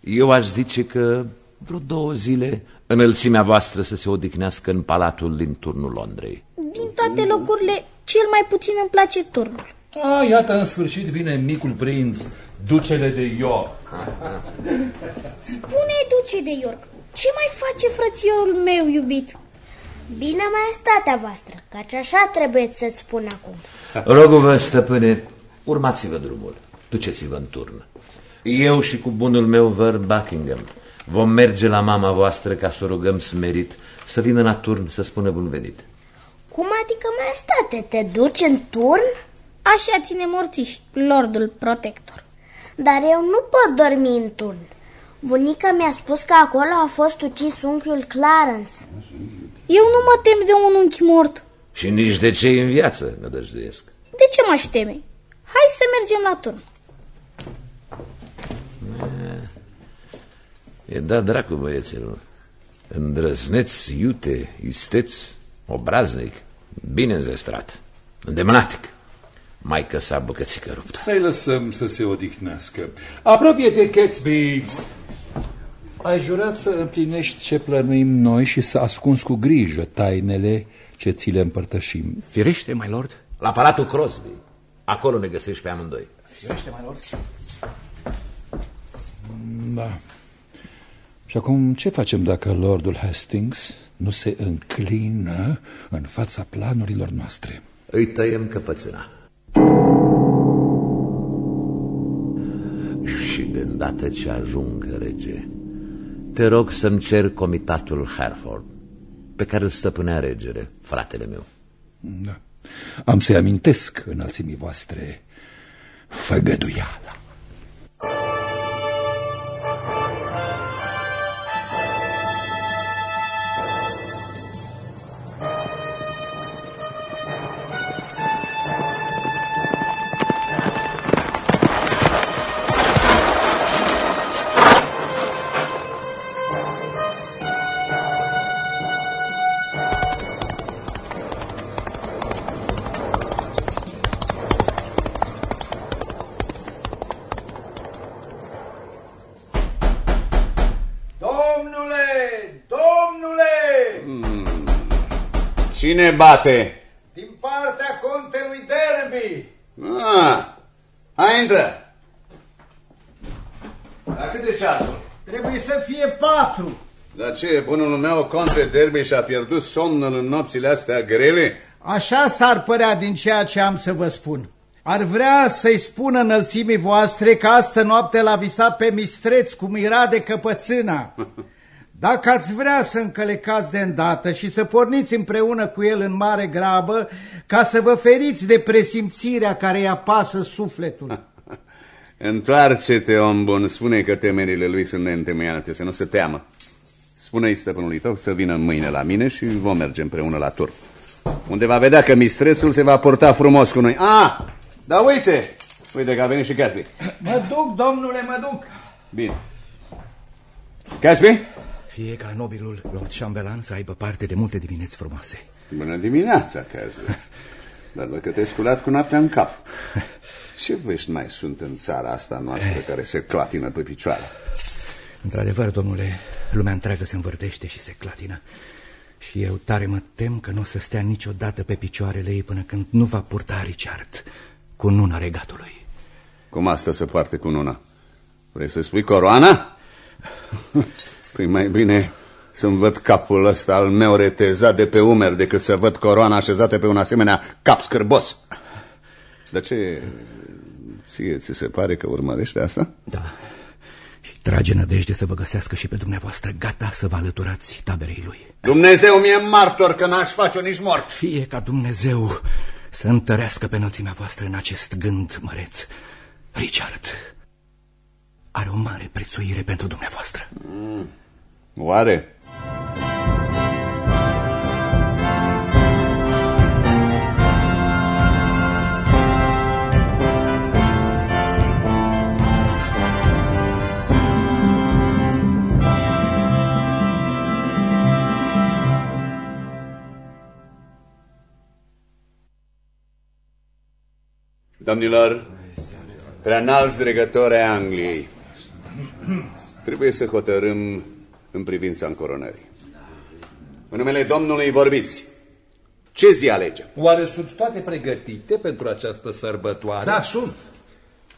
eu aș zice că vreo două zile înălțimea voastră să se odihnească în palatul din turnul Londrei. Din toate locurile, cel mai puțin îmi place turnul. Ah, iată, în sfârșit vine micul prinț, ducele de York. Spune, duce de York, ce mai face frățiorul meu iubit? Bine, maestatea voastră, Căci așa trebuie să-ți spun acum. Rogul-vă, stăpâne, urmați-vă drumul, duceți-vă în turn. Eu și cu bunul meu văr Buckingham vom merge la mama voastră ca să o rugăm smerit să vină la turn să spună bun venit. Cum adică, maestate, te duci în turn? Așa ține morțiș, lordul protector. Dar eu nu pot dormi în turn. Bunica mi-a spus că acolo a fost ucis unchiul Clarence. Eu nu mă tem de un unchi mort. Și nici de cei în viață, nădăjduiesc. De ce m-aș teme? Hai să mergem la turn. E da dracu, băieților. Îndrăzneți, iute, isteți, obraznic, bine înzestrat, îndemnatic. Mai că s-a bucățică ruptă. Să-i lăsăm să se odihnească. Apropie-te, Catsby! Ai jurat să împlinești ce plănuim noi și să ascunzi cu grijă tainele ce ți le împărtășim. Firește, mai lord. La Palatul Crosby. Acolo ne găsești pe amândoi. Firește, mai lord. Da. Și acum ce facem dacă Lordul Hastings nu se înclină în fața planurilor noastre? Îi tăiem căpățâna. Și de îndată ce ajung, rege, te rog să-mi cer comitatul Hereford, pe care îl stăpânea regele, fratele meu. Da. Am să-i amintesc înălțimii voastre făgăduiala. Cine bate? Din partea contelui Derby! Ah, hai, intră. La cât de ceasul? Trebuie să fie patru. Dar ce, bunul meu, conte Derby și-a pierdut somnul în nopțile astea grele? Așa s-ar părea din ceea ce am să vă spun. Ar vrea să-i spună înălțimii voastre că astă noapte l-a visat pe mistreț cum era de căpățâna. <laughs> Dacă ați vrea să încălecați de îndată și să porniți împreună cu el în mare grabă, ca să vă feriți de presimțirea care îi apasă sufletul. <laughs> Întoarce-te, om bun, spune că temerile lui sunt neîntemeiate, să nu se teamă. Spune-i stăpânului tău să vină mâine la mine și vom merge împreună la tur. Unde va vedea că mistrețul se va purta frumos cu noi. Ah, dar uite, uite că a venit și Casby. Mă duc, domnule, mă duc. Bine. Casby? Fie ca nobilul Lord Chamberlain să aibă parte de multe dimineți frumoase. Bună dimineața, Casby. Dar văd că te-ai sculat cu noaptea în cap. <laughs> Ce vești mai sunt în țara asta noastră care se clatină pe picioare? Într-adevăr, domnule, lumea întreagă se învârtește și se clatină. Și eu tare mă tem că nu o să stea niciodată pe picioarele ei până când nu va purta Richard cu nuna regatului. Cum asta se poartă cu nuna? Vrei să spui coroana? <laughs> Păi mai bine să-mi văd capul ăsta al meu retezat de pe umeri decât să văd coroana așezată pe un asemenea cap scârbos. Dar ce... Ție ți se pare că urmărește asta? Da. Și trage nădejde să vă găsească și pe dumneavoastră gata să vă alăturați taberei lui. Dumnezeu mi-e martor că n-aș face-o nici mort. Fie ca Dumnezeu să întărească pe înălțimea voastră în acest gând măreț. Richard are o mare prețuire pentru dumneavoastră. Mm. Oare? Domnilor, preanalți dregători ai Angliei, trebuie să hotărâm în privința încoronării. În numele Domnului vorbiți. Ce zi alegem? Oare sunt toate pregătite pentru această sărbătoare? Da, sunt.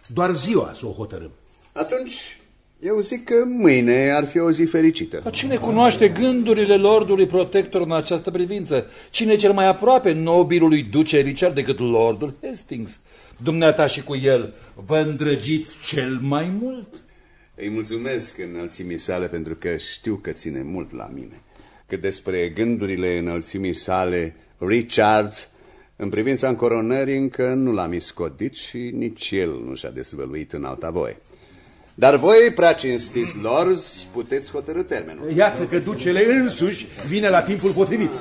Doar ziua să o hotărâm. Atunci Eu zic că mâine ar fi o zi fericită. Dar cine cunoaște gândurile Lordului Protector în această privință? Cine e cel mai aproape nobilului duce Richard decât Lordul Hastings? Dumneata și cu el vă îndrăgiți cel mai mult? Îi mulțumesc înălțimii sale pentru că știu că ține mult la mine. Cât despre gândurile înălțimii sale, Richard, în privința încoronării încă nu l-am iscodit și nici el nu și-a dezvăluit în alta voie. Dar voi, prea cinstiți lorzi, puteți hotărâ termenul. Iată că ducele însuși vine la timpul potrivit.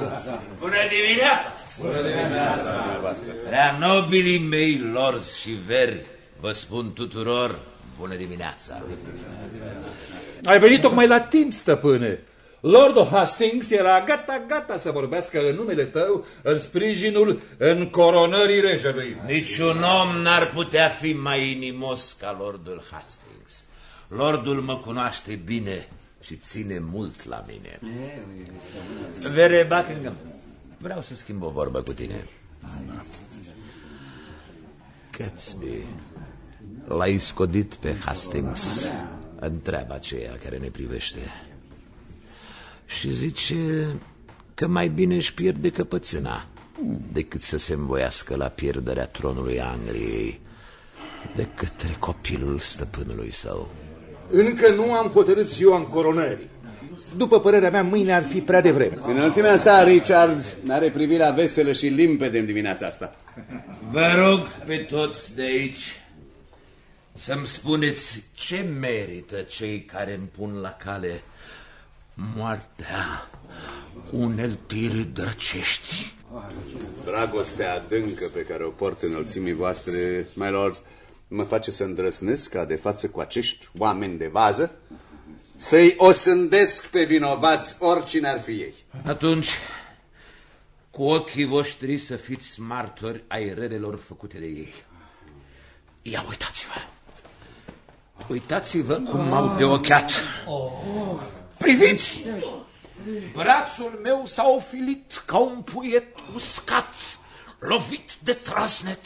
Bună dimineața! Bună dimineața! Prea nobilii mei lorzi și veri, vă spun tuturor bună dimineața! Ai venit tocmai la timp, stăpâne. Lordul Hastings era gata, gata să vorbească în numele tău în sprijinul încoronării regelui. Niciun om n-ar putea fi mai inimos ca Lordul Hastings. Lordul mă cunoaște bine și ține mult la mine. Vere Buckingham, vreau să schimb o vorbă cu tine. Gatsby, l-ai scodit pe Hastings în treaba aceea care ne privește și zice că mai bine își pierde căpățâna decât să se învoiască la pierderea tronului Angliei de către copilul stăpânului său. Încă nu am hotărât ziua încoronării. După părerea mea, mâine ar fi prea devreme. Înălțimea sa, Richard, are privirea veselă și limpede în dimineața asta. Vă rog pe toți de aici să-mi spuneți ce merită cei care îmi pun la cale moartea uneltiri drăcești. Dragostea adâncă pe care o port înălțimii voastre, my lords, mă face să îndrăsnesc ca de față cu acești oameni de vază să-i osândesc pe vinovați oricine ar fi ei. Atunci, cu ochii voștri să fiți martori ai relelor făcute de ei. Ia uitați-vă! Uitați-vă cum m-au deocheat! Priviți! Brațul meu s-a ofilit ca un puiet uscat, lovit de trasnet.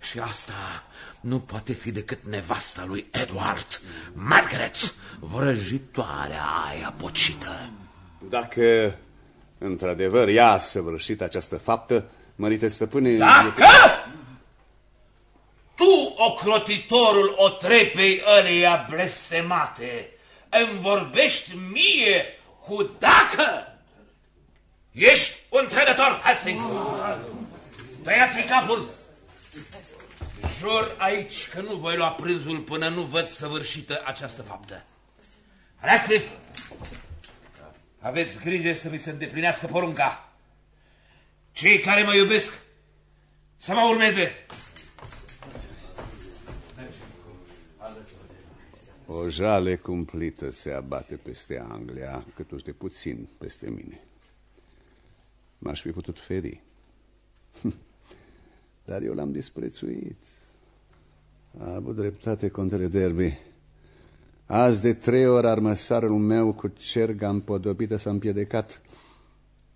Și asta nu poate fi decât nevasta lui Edward, Margaret, vrăjitoarea aia pocită. Dacă într-adevăr ea a săvârșit această faptă, mărite stăpâne... Dacă tu, ocrotitorul o trepei ăleia blestemate, îmi vorbești mie cu dacă? Ești un trădător, Hastings! Tăiați capul! Jur aici că nu voi lua prânzul până nu văd săvârșită această faptă. Radcliffe, aveți grijă să mi se îndeplinească porunca. Cei care mă iubesc să mă urmeze. O jale cumplită se abate peste Anglia, cât de puțin peste mine. M-aș fi putut feri. <laughs> Dar eu l-am disprețuit. A avut dreptate contele Derby. Azi de trei ori armăsarul meu cu cerga împodobită s-a împiedecat,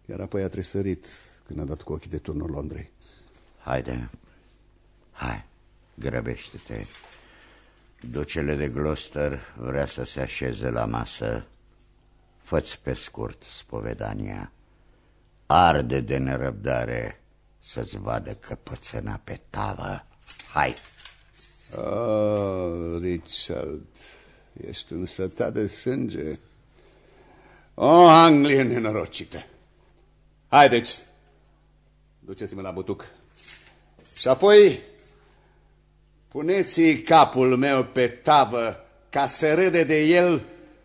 iar apoi a tresărit când a dat cu ochii de turnul Londrei. Haide, hai, grăbește-te. Ducele de Gloucester vrea să se așeze la masă. Făți pe scurt spovedania. Arde de nerăbdare să-ți vadă căpățâna pe tavă. Hai! Oh, Richard, ești un sătat de sânge. O, Anglie nenorocită! Haideți, duceți-mă la butuc. Și apoi puneți capul meu pe tavă ca să râde de el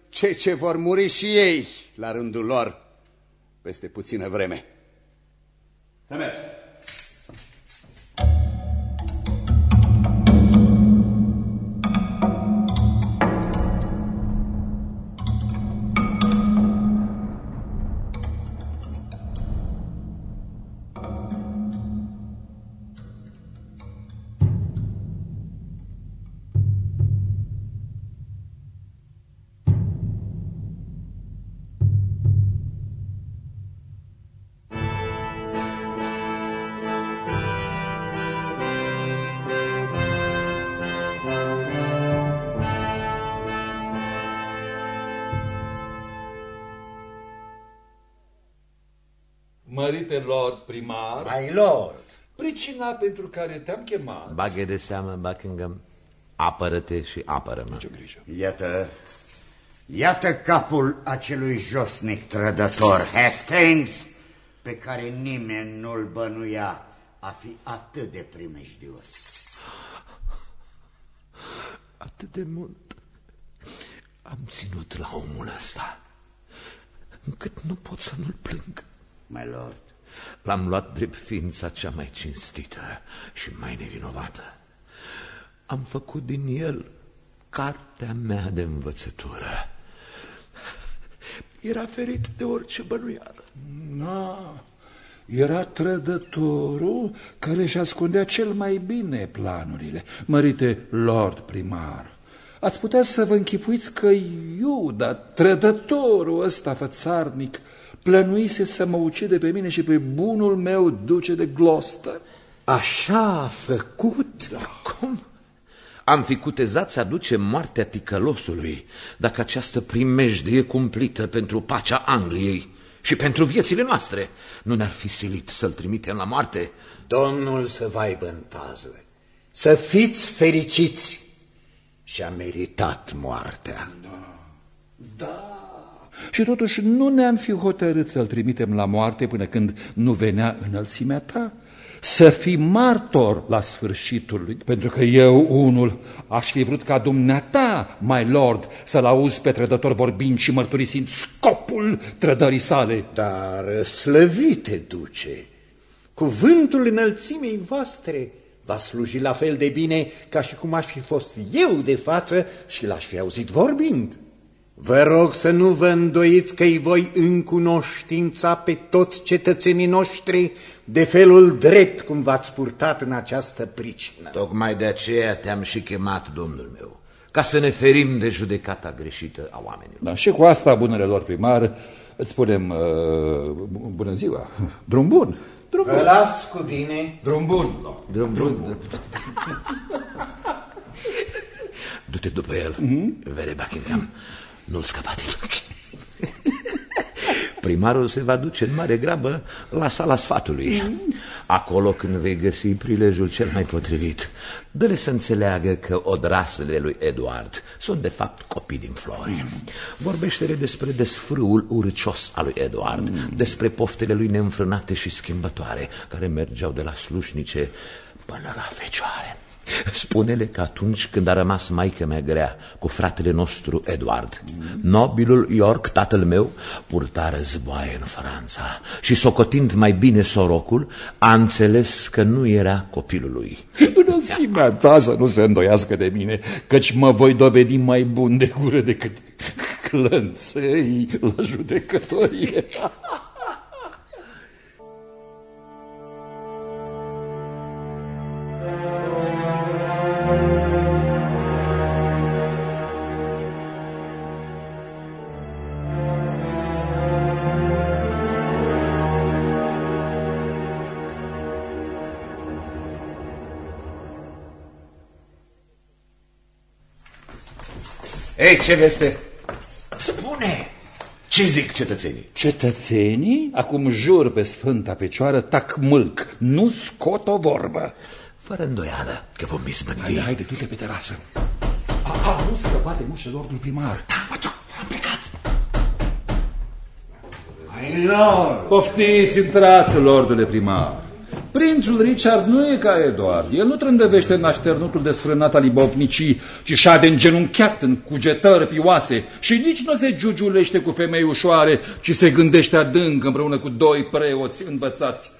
cei ce vor muri și ei la rândul lor peste puțină vreme. Să mergem! Mărite Lord primar. My lord. Pricina pentru care te-am chemat. Baghe de seamă, Buckingham. Apără-te și apără-mă. Iată, iată capul acelui josnic trădător, Hastings, pe care nimeni nu-l bănuia a fi atât de primejdios. Atât de mult am ținut la omul ăsta, încât nu pot să nu-l plâng. My lord. L-am luat drept ființa cea mai cinstită și mai nevinovată. Am făcut din el cartea mea de învățătură. Era ferit de orice bănuială. Na, era trădătorul care își ascundea cel mai bine planurile. Mărite Lord Primar, ați putea să vă închipuiți că Iuda, trădătorul ăsta fățarnic, plănuise să mă ucide pe mine și pe bunul meu duce de Gloucester? Așa a făcut? Da. Cum? Am fi cutezat să aduce moartea ticălosului dacă această primejdie e cumplită pentru pacea Angliei și pentru viețile noastre. Nu ne-ar fi silit să-l trimitem la moarte? Domnul să vă aibă în pază. Să fiți fericiți și a meritat moartea. Da, da. Și totuși nu ne-am fi hotărât să-l trimitem la moarte până când nu venea înălțimea ta să fii martor la sfârșitul lui, pentru că eu, unul, aș fi vrut ca dumneata, my lord, să-l auzi pe trădător vorbind și mărturisind scopul trădării sale. Dar, slăvite duce, cuvântul înălțimei voastre va sluji la fel de bine ca și cum aș fi fost eu de față și l-aș fi auzit vorbind. Vă rog să nu vă îndoiți că îi voi încunoștința pe toți cetățenii noștri de felul drept cum v-ați purtat în această pricină. Tocmai de aceea te-am și chemat, domnul meu, ca să ne ferim de judecata greșită a oamenilor. Da, și cu asta, bunele lor primar, îți spunem uh, bună ziua, drum bun. Drum Vă las cu bine. Drum bun. Drum bun. Du-te după el, mm -hmm. vere Buckingham. Nu-l scăpa din ochi. Primarul se va duce în mare grabă la sala sfatului. Acolo când vei găsi prilejul cel mai potrivit, dă-le să înțeleagă că odrasele lui Eduard sunt de fapt copii din flori. Vorbește-le despre desfrâul urcios al lui Eduard, despre poftele lui neînfrânate și schimbătoare, care mergeau de la slușnice până la fecioare. Spune-le că atunci când a rămas maică mea grea cu fratele nostru Eduard, nobilul York, tatăl meu, purta războaie în Franța și socotind mai bine sorocul, a înțeles că nu era copilul lui. Înălțimea ta să nu se îndoiască de mine, căci mă voi dovedi mai bun de gură decât clănței la judecătorie. Ei, ce veste? Spune! Ce zic cetățenii? Cetățenii? Acum jur pe Sfânta Fecioară, tac mâlc, nu scot o vorbă. Fără îndoială că vom izbândi. Haide, haide, du-te pe terasă. A, a, nu scăpate ușă lordul primar. Da, mă, am plecat. My lord! Poftiți, intrați, lordule primar. Prințul Richard nu e ca Eduard. El nu trândăvește în așternutul desfrânat al ibovnicii, ci șade îngenunchiat în cugetări pioase și nici nu se giugiulește cu femei ușoare, ci se gândește adânc împreună cu doi preoți învățați.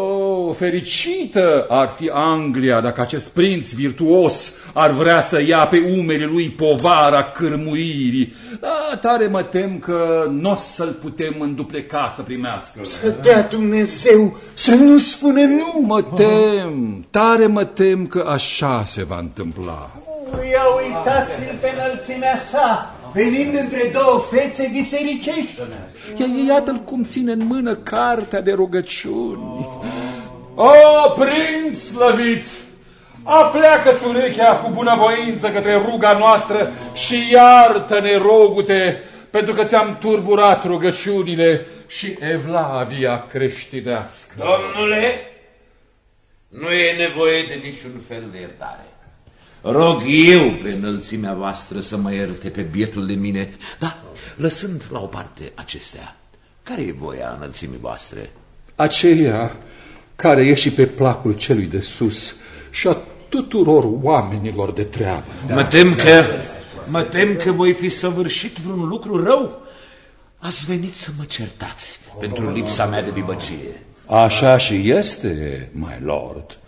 Oh, fericită ar fi Anglia dacă acest prinț virtuos ar vrea să ia pe umerii lui povara cârmuirii. Da, tare mă tem că nu o să-l putem îndupleca să primească. Să dea Dumnezeu să nu spune nu! Mă tem, tare mă tem că așa se va întâmpla. Ia uitați-l pe înălțimea sa, venind între două fețe bisericești. Iată-l cum ține în mână cartea de rugăciuni. O, prinț slăvit! Apleacă-ți urechea cu bunăvoință către ruga noastră și iartă-ne, rogute, pentru că ți-am turburat rugăciunile și Evlavia creștinească. Domnule, nu e nevoie de niciun fel de iertare. Rog eu pe înălțimea voastră să mă ierte pe bietul de mine, da, lăsând la o parte acestea. Care e voia înălțimii voastre? Aceea care e și pe placul celui de sus și a tuturor oamenilor de treabă. Da. Mă tem că, mă tem că voi fi săvârșit vreun lucru rău. Ați venit să mă certați pentru lipsa mea de bibăcie. Așa și este, my lord.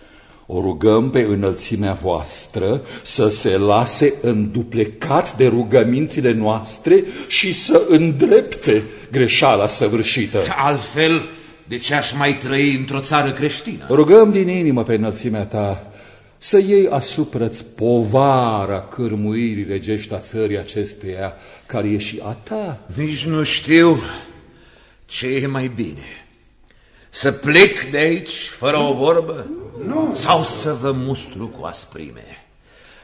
O rugăm pe înălțimea voastră să se lase înduplecat de rugămințile noastre și să îndrepte greșeala săvârșită. Altfel, de ce aș mai trăi într-o țară creștină? Rugăm din inimă pe înălțimea ta să iei asupra-ți povara cârmuirii regești a țării acesteia, care e și a ta. Nici nu știu ce e mai bine. Să plec de aici fără o vorbă? Nu. Sau să vă mustru cu asprime?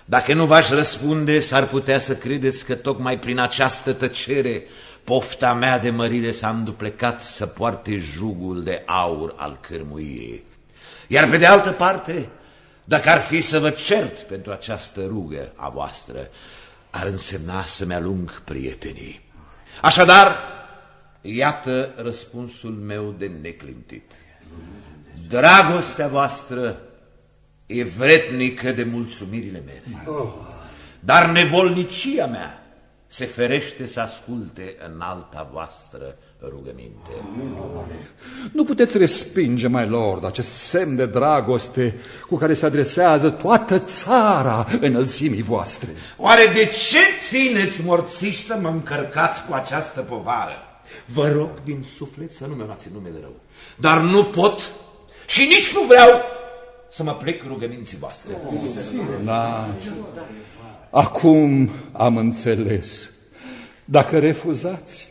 Dacă nu v-aș răspunde, s-ar putea să credeți că tocmai prin această tăcere pofta mea de mărire s-a înduplecat să poarte jugul de aur al cârmuirii. Iar pe de altă parte, dacă ar fi să vă cert pentru această rugă a voastră, ar însemna să-mi alung prietenii. Așadar, iată răspunsul meu de neclintit. Dragostea voastră e vretnică de mulțumirile mele, dar nevolnicia mea se ferește să asculte în alta voastră rugăminte. Nu puteți respinge, mai lord, acest semn de dragoste cu care se adresează toată țara înălțimii voastre. Oare de ce țineți morțiși să mă încărcați cu această povară? Vă rog din suflet să nu mă luați nume de rău, dar nu pot și nici nu vreau să mă plec rugăminții voastre. Da. Acum am înțeles. Dacă refuzați,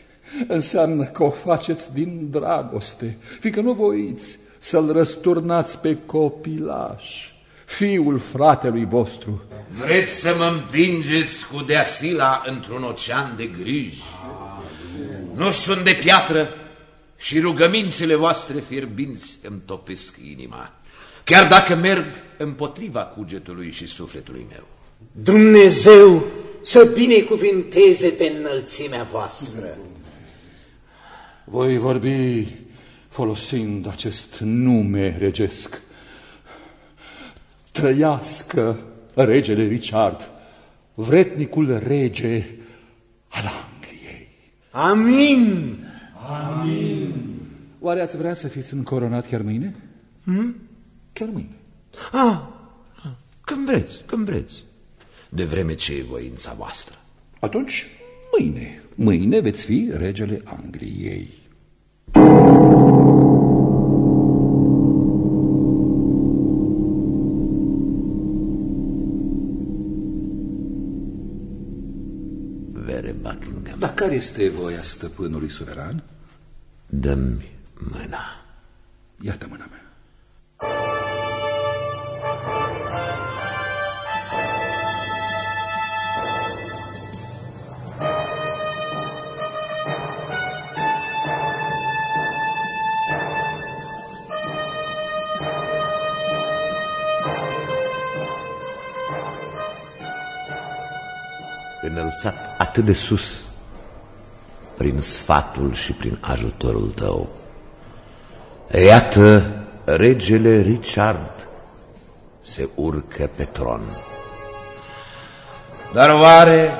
înseamnă că o faceți din dragoste, fiindcă nu voiți să-l răsturnați pe copilaș, fiul fratelui vostru. Vreți să mă împingeți cu deasila într-un ocean de griji? Nu sunt de piatră și rugămințele voastre fierbinți îmi topesc inima, chiar dacă merg împotriva cugetului și sufletului meu. Dumnezeu să binecuvinteze pe înălțimea voastră. Voi vorbi folosind acest nume regesc. Trăiască regele Richard, vretnicul rege al Angliei. Amin! Amin! Oare ați vrea să fiți încoronat chiar mâine? Hmm? Chiar mâine. Ah, când vreți, când vreți. De vreme ce e voința voastră. Atunci, mâine. Mâine veți fi regele Angliei. Vere Buckingham. Dar care este voia stăpânului suveran? Dă-mi mâna. Iată mâna mea. înălțat atât de sus prin sfatul și prin ajutorul tău. Iată, regele Richard se urcă pe tron. Dar oare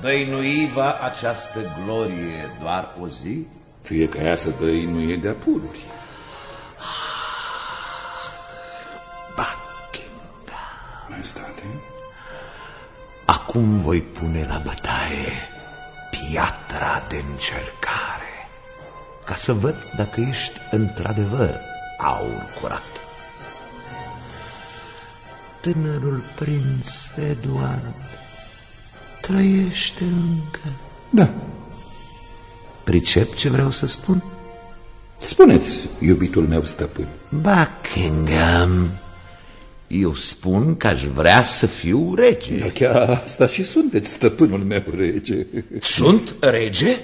dăinuiva această glorie doar o zi? Fie ca ea să dăinuie de-a pururi. Buckingham. Maestate? Acum voi pune la bătaie piatra de încercare, ca să văd dacă ești într-adevăr aur curat. Tânărul prinț Eduard trăiește încă. Da. Pricep ce vreau să spun? Spuneți, iubitul meu stăpân. Buckingham, eu spun că aș vrea să fiu rege. Da, chiar asta și sunteți, stăpânul meu rege. Sunt rege?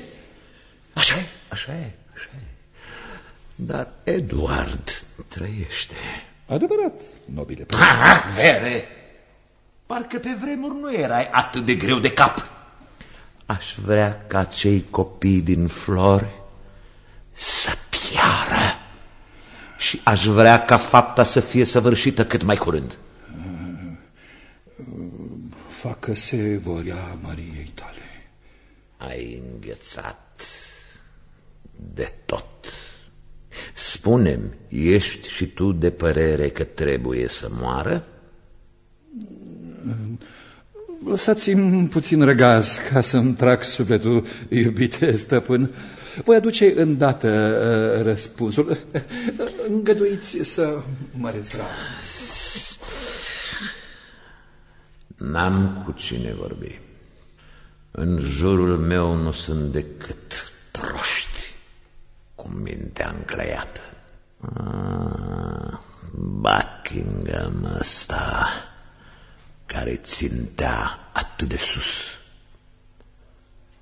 Așa e, așa e, așa e. Dar Eduard trăiește. Adevărat, nobile. Ha, vere! Parcă pe vremuri nu erai atât de greu de cap. Aș vrea ca cei copii din flori să piară. Și aș vrea ca fapta să fie săvârșită cât mai curând. Facă-se voia Mariei tale. Ai înghețat de tot. Spunem, ești și tu de părere că trebuie să moară? Lăsați-mi puțin răgaz ca să-mi trag sufletul, iubite stăpân. Voi aduce îndată uh, răspunsul. <laughs> Îngăduiți să mă retrag. N-am cu cine vorbi. În jurul meu nu sunt decât proști cu mintea încleiată. Ah, Buckingham ăsta care țintea atât de sus.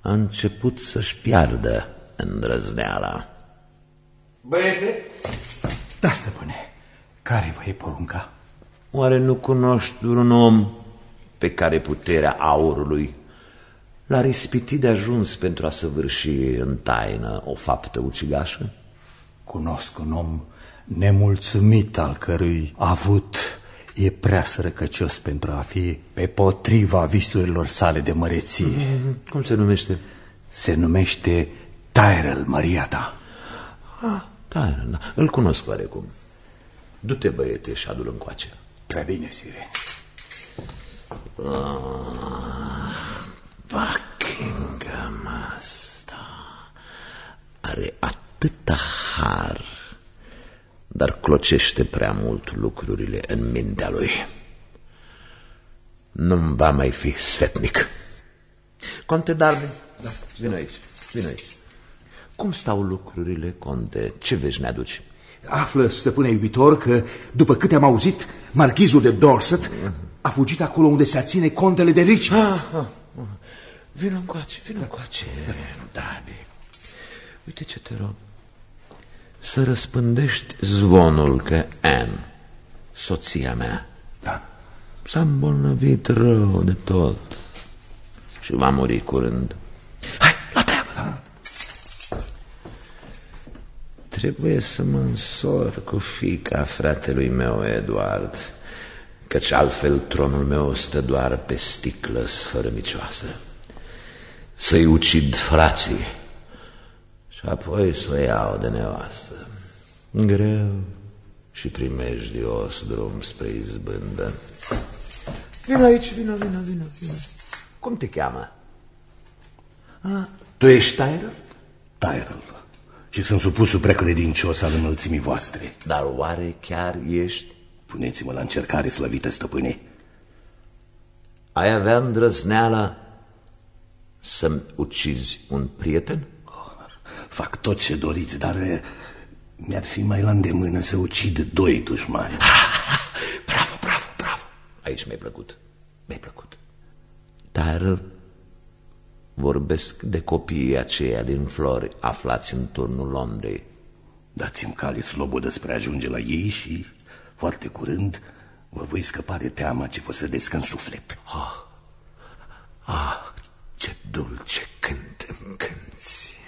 A început să-și piardă îndrăzneala. Băiete? Da, stăpâne. Care vă e porunca? Oare nu cunoști un om pe care puterea aurului l-a respitit de ajuns pentru a săvârși în taină o faptă ucigașă? Cunosc un om nemulțumit al cărui avut e prea sărăcăcios pentru a fi pe potriva visurilor sale de măreție. Mm, Cum se numește? Se numește Tyrell, Maria ta. Ah, Tyrell, da. Îl cunosc oarecum. Du-te, băiete, și adu-l încoace. Prea bine, sire. Ah, Buckingham asta are atâta har, dar clocește prea mult lucrurile în mintea lui. Nu-mi va mai fi sfetnic. Conte Darby, da. vino aici, vino aici. Cum stau lucrurile, Conte? Ce vezi ne aduci? Află, stăpâne iubitor, că, după câte am auzit, marchizul de Dorset a fugit acolo unde se ține contele de Richmond. Ah, ah, ah. Vino încoace, vino încoace, Darby. Uite ce te rog. Să răspândești zvonul că Anne, soția mea, da. s-a îmbolnăvit rău de tot și va muri curând. Hai, la treabă! Da. Trebuie să mă însor cu fica fratelui meu, Eduard, căci altfel tronul meu stă doar pe sticlă sfărămicioasă. Să-i ucid frații și apoi să o iau de nevastă. Greu și primejdios drum spre izbândă. Vino aici, vino, vino, vino, vino. Cum te cheamă? Ah, tu ești Tyrell? Tyrell. Și sunt supusul precredincios al înălțimii voastre. Dar oare chiar ești? Puneți-mă la încercare, slăvită stăpâne. Ai avea îndrăzneala să-mi ucizi un prieten? Fac tot ce doriți, dar eh, mi-ar fi mai la îndemână să ucid doi dușmani. Bravo, bravo, bravo. Aici mi-ai plăcut. Mi-ai plăcut. Dar vorbesc de copiii aceia din flori aflați în turnul Londrei. Dați-mi cale slobodă spre a ajunge la ei și, foarte curând, vă voi scăpa de teama ce vă sădesc în suflet. Ah, ah, ce dulce cânt îmi cânti.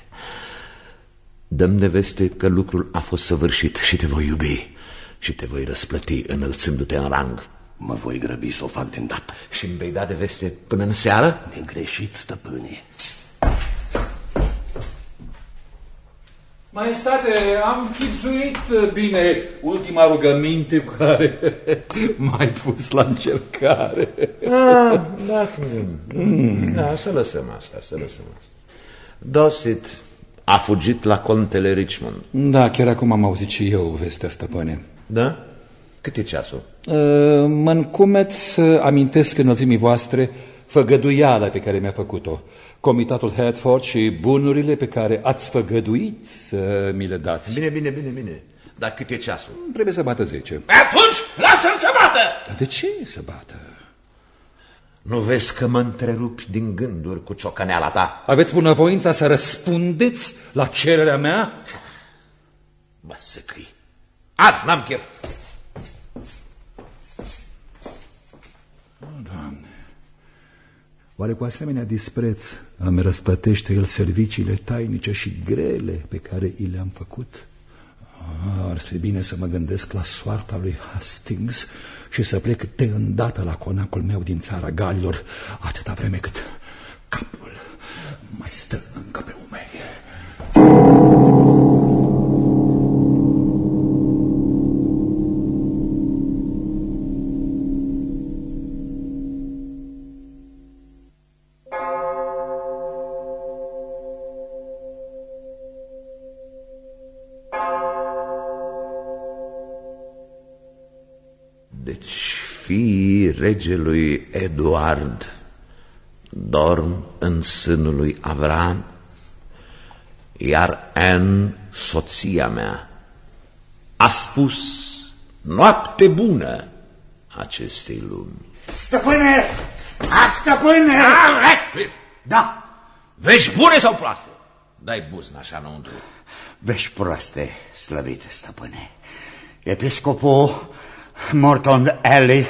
Dăm de veste că lucrul a fost săvârșit și te voi iubi și te voi răsplăti înălțându-te în rang. Mă voi grăbi să o fac de îndată. Și îmi vei da de veste până în seară? Negreșit, stăpâne. Maestate, am chipzuit bine ultima rugăminte cu care <laughs> m-ai pus la încercare. Ah, da, mm. da, să lăsăm asta, să lăsăm asta. Dosit a fugit la contele Richmond. Da, chiar acum am auzit și eu vestea, stăpâne. Da? Cât e ceasul? Uh, mă încumet să amintesc înălțimii voastre făgăduiala pe care mi-a făcut-o, comitatul Hertford și bunurile pe care ați făgăduit să mi le dați. Bine, bine, bine, bine. Dar cât e ceasul? Trebuie să bată 10. Atunci, lasă-l să bată! Dar de ce să bată? Nu vezi că mă întrerupi din gânduri cu ciocăneala ta? Aveți bunăvoința să răspundeți la cererea mea? Mă săcăi. Azi n-am chef. Oare cu asemenea dispreț îmi răspătește el serviciile tainice și grele pe care i le-am făcut? Ah, ar fi bine să mă gândesc la soarta lui Hastings și să plec de îndată la conacul meu din țara Galilor, atâta vreme cât capul mai stă încă pe umeri. Regelui Eduard dorm în sânul lui Avram, iar Anne, soția mea, a spus noapte bună acestei lumi. Stăpâne! A, stăpâne! Da. Vești bune sau proaste? Dai buzna așa înăuntru. Vești proaste, slăvite stăpâne. Episcopul Morton Alley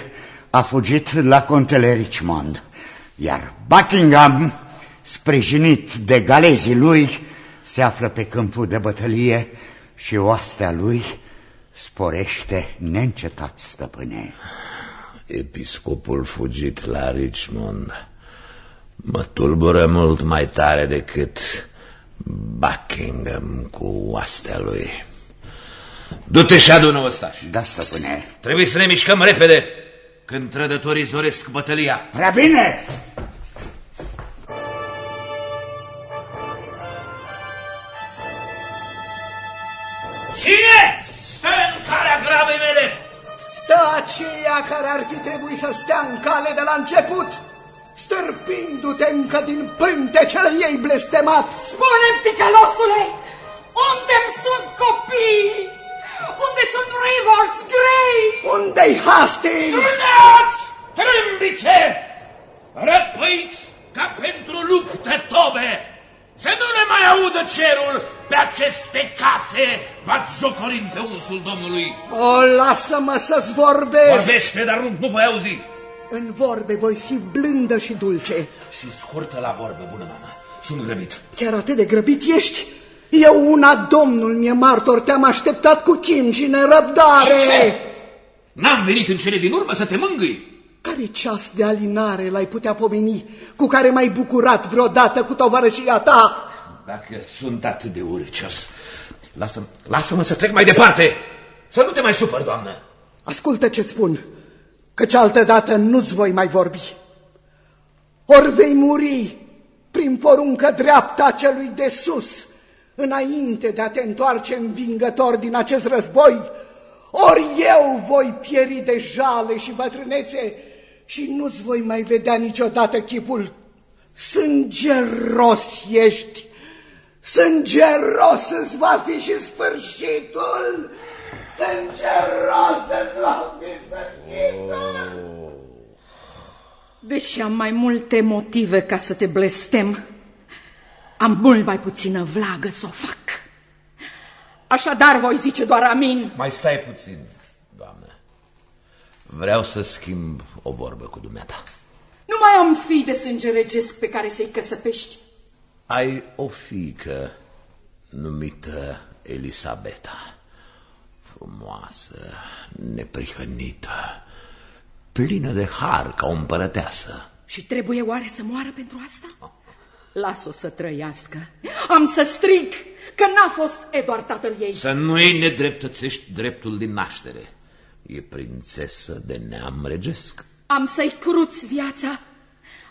a fugit la contele Richmond, iar Buckingham, sprijinit de galezii lui, se află pe câmpul de bătălie și oastea lui sporește neîncetat, stăpâne. Episcopul fugit la Richmond mă tulbură mult mai tare decât Buckingham cu oastea lui. Du-te și adună ostași. Da, stăpâne. Trebuie să ne mișcăm repede când trădătorii zoresc bătălia. Prea bine! Cine stă în calea grabei mele? Stă aceea care ar fi trebuit să stea în cale de la început, stârpindu-te încă din pântecele ei blestemat. Spune-mi, ticălosule, unde sunt copiii? Unde sunt Rivers Grey? Unde-i Hastings? Sunați, trâmbițe! Răpăiți ca pentru luptă tobe! Să nu ne mai audă cerul pe aceste cațe jocorind pe unsul Domnului. O, lasă-mă să-ți vorbesc! Vorbește, dar nu, nu voi auzi. În vorbe voi fi blândă și dulce. Și scurtă la vorbă, bună mama. Sunt grăbit. Chiar atât de grăbit ești? Eu una, Domnul mi-e martor, te-am așteptat cu chin și nerăbdare. Și ce? N-am venit în cele din urmă să te mângâi. Care ceas de alinare l-ai putea pomeni, cu care m-ai bucurat vreodată cu tovărășia ta? Dacă sunt atât de uricios, lasă-mă lasă să trec mai departe. Să nu te mai supăr, doamnă. Ascultă ce-ți spun, căci altă dată nu-ți voi mai vorbi. Ori vei muri prin poruncă dreapta celui de sus, înainte de a te întoarce învingător din acest război, ori eu voi pieri de jale și bătrânețe și nu-ți voi mai vedea niciodată chipul. Sângeros ești, sângeros îți va fi și sfârșitul, sângeros îți va fi sfârșitul. Deși am mai multe motive ca să te blestem, am mult mai puțină vlagă să o fac. Așadar voi zice doar amin. Mai stai puțin, doamnă. Vreau să schimb o vorbă cu dumneata. Nu mai am fii de sânge regesc pe care să-i căsăpești. Ai o fiică numită Elisabeta. Frumoasă, neprihănită, plină de har ca o împărăteasă. Și trebuie oare să moară pentru asta? Las-o să trăiască. Am să strig că n-a fost Eduard tatăl ei. Să nu-i nedreptățești dreptul din naștere. E prințesă de neam regesc. Am să-i cruți viața.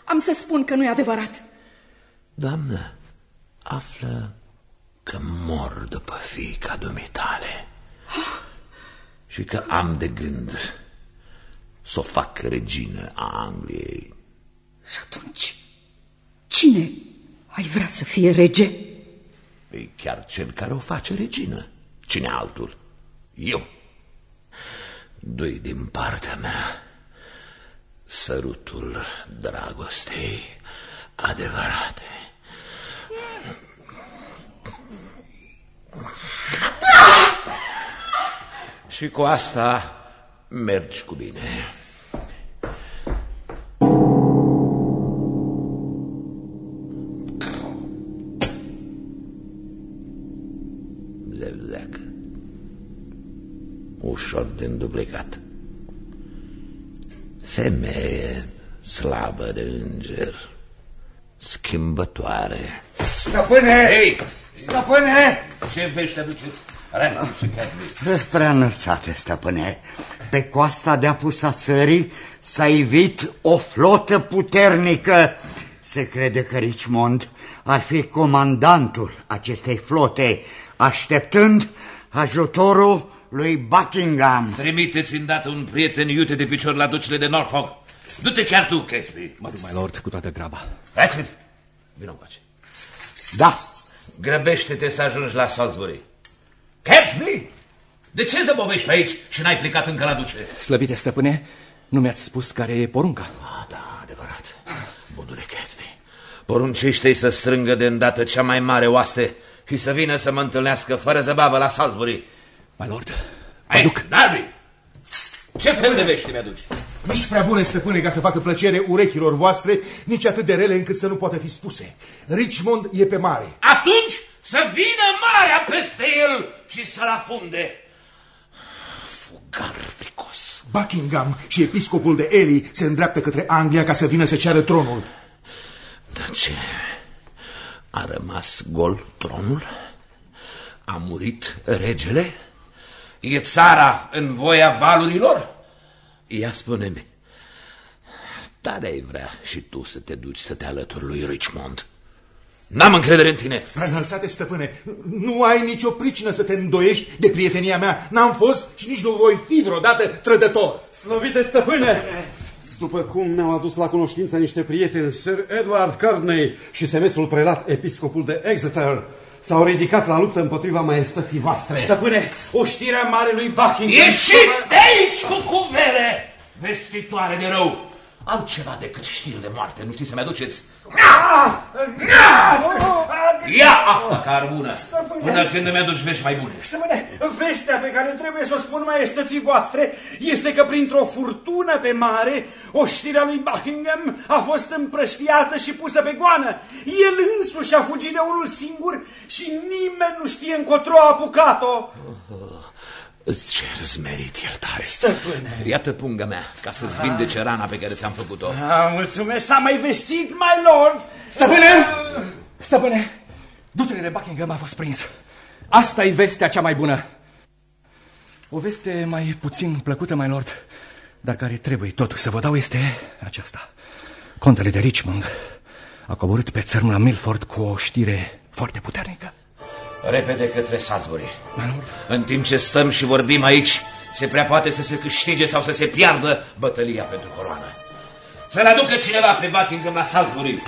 Am să spun că nu-i adevărat. Doamnă, află că mor după fiica dumitale și că am de gând să o fac regină a Angliei. Și atunci, cine ai vrea să fie rege? E chiar cel care o face regină. Cine altul? Eu. Doi din partea mea sărutul dragostei adevărate. Și cu asta mergi cu bine. Ușor de înduplecat. Femeie slabă de înger, schimbătoare. Stăpâne! Hei! Stăpâne! Ce vești aduceți? Randall și Gatsby. Prea înălțate, stăpâne. Pe coasta de apus a țării s-a ivit o flotă puternică. Se crede că Richmond ar fi comandantul acestei flote, așteptând ajutorul lui Buckingham. Trimiteți îndată un prieten iute de picior la ducile de Norfolk. Du-te chiar tu, Gatsby. Mă duc, mai lord, cu toată graba. Radcliffe, vină încoace. Da. Grăbește-te să ajungi la Salisbury. Gatsby, de ce zăbovești pe aici și n-ai plecat încă la duce? Slăvite stăpâne, nu mi-ați spus care e porunca. Ah, da, adevărat. Bunule Gatsby, poruncește-i să strângă de îndată cea mai mare oase și să vină să mă întâlnească fără zăbavă la Salisbury. My lord, mă duc. Darby, ce fel de vești mi-aduci? Nici prea bune, stăpâne, ca să facă plăcere urechilor voastre, nici atât de rele încât să nu poată fi spuse. Richmond e pe mare. Atunci să vină marea peste el și să-l afunde. Fugar fricos. Buckingham și episcopul de Ely se îndreaptă către Anglia ca să vină să ceară tronul. Dar ce? A rămas gol tronul? A murit regele? E țara în voia valurilor? Ia spune-mi, tare ai vrea și tu să te duci să te alături lui Richmond? N-am încredere în tine. Preînălțate, stăpâne, nu ai nicio pricină să te îndoiești de prietenia mea. N-am fost și nici nu voi fi vreodată trădător. Slăvite, stăpâne! După cum mi-au adus la cunoștință niște prieteni, Sir Edward Carney și semețul prelat episcopul de Exeter, s-au ridicat la luptă împotriva maestății voastre. Stăpâne, o știre a marelui Buckingham... Ieșiți de aici cu cuvere, vestitoare de rău! Am ceva decât știri de moarte, nu știți să-mi aduceți? Ia asta ca arbună, până când îmi aduci vești mai bune. Stăpâne, vestea pe care trebuie să o spun maestății voastre este că printr-o furtună pe mare, oștirea lui Buckingham a fost împrăștiată și pusă pe goană. El însuși a fugit de unul singur și nimeni nu știe încotro a apucat-o. Îți cer, îți merit iertare. Stăpâne. Iată punga mea, ca să-ți vindece rana pe care ți-am făcut-o. Ah, mulțumesc, s-a mai vestit, my lord. Stăpâne! Stăpâne, ducele de Buckingham a fost prins. asta e vestea cea mai bună. O veste mai puțin plăcută, my lord, dar care trebuie totuși să vă dau este aceasta. Contele de Richmond a coborât pe țărmul la Milford cu o știre foarte puternică. Repede către Salisbury. În timp ce stăm și vorbim aici, se prea poate să se câștige sau să se piardă bătălia pentru coroană. Să-l aducă cineva pe Buckingham la Salisbury.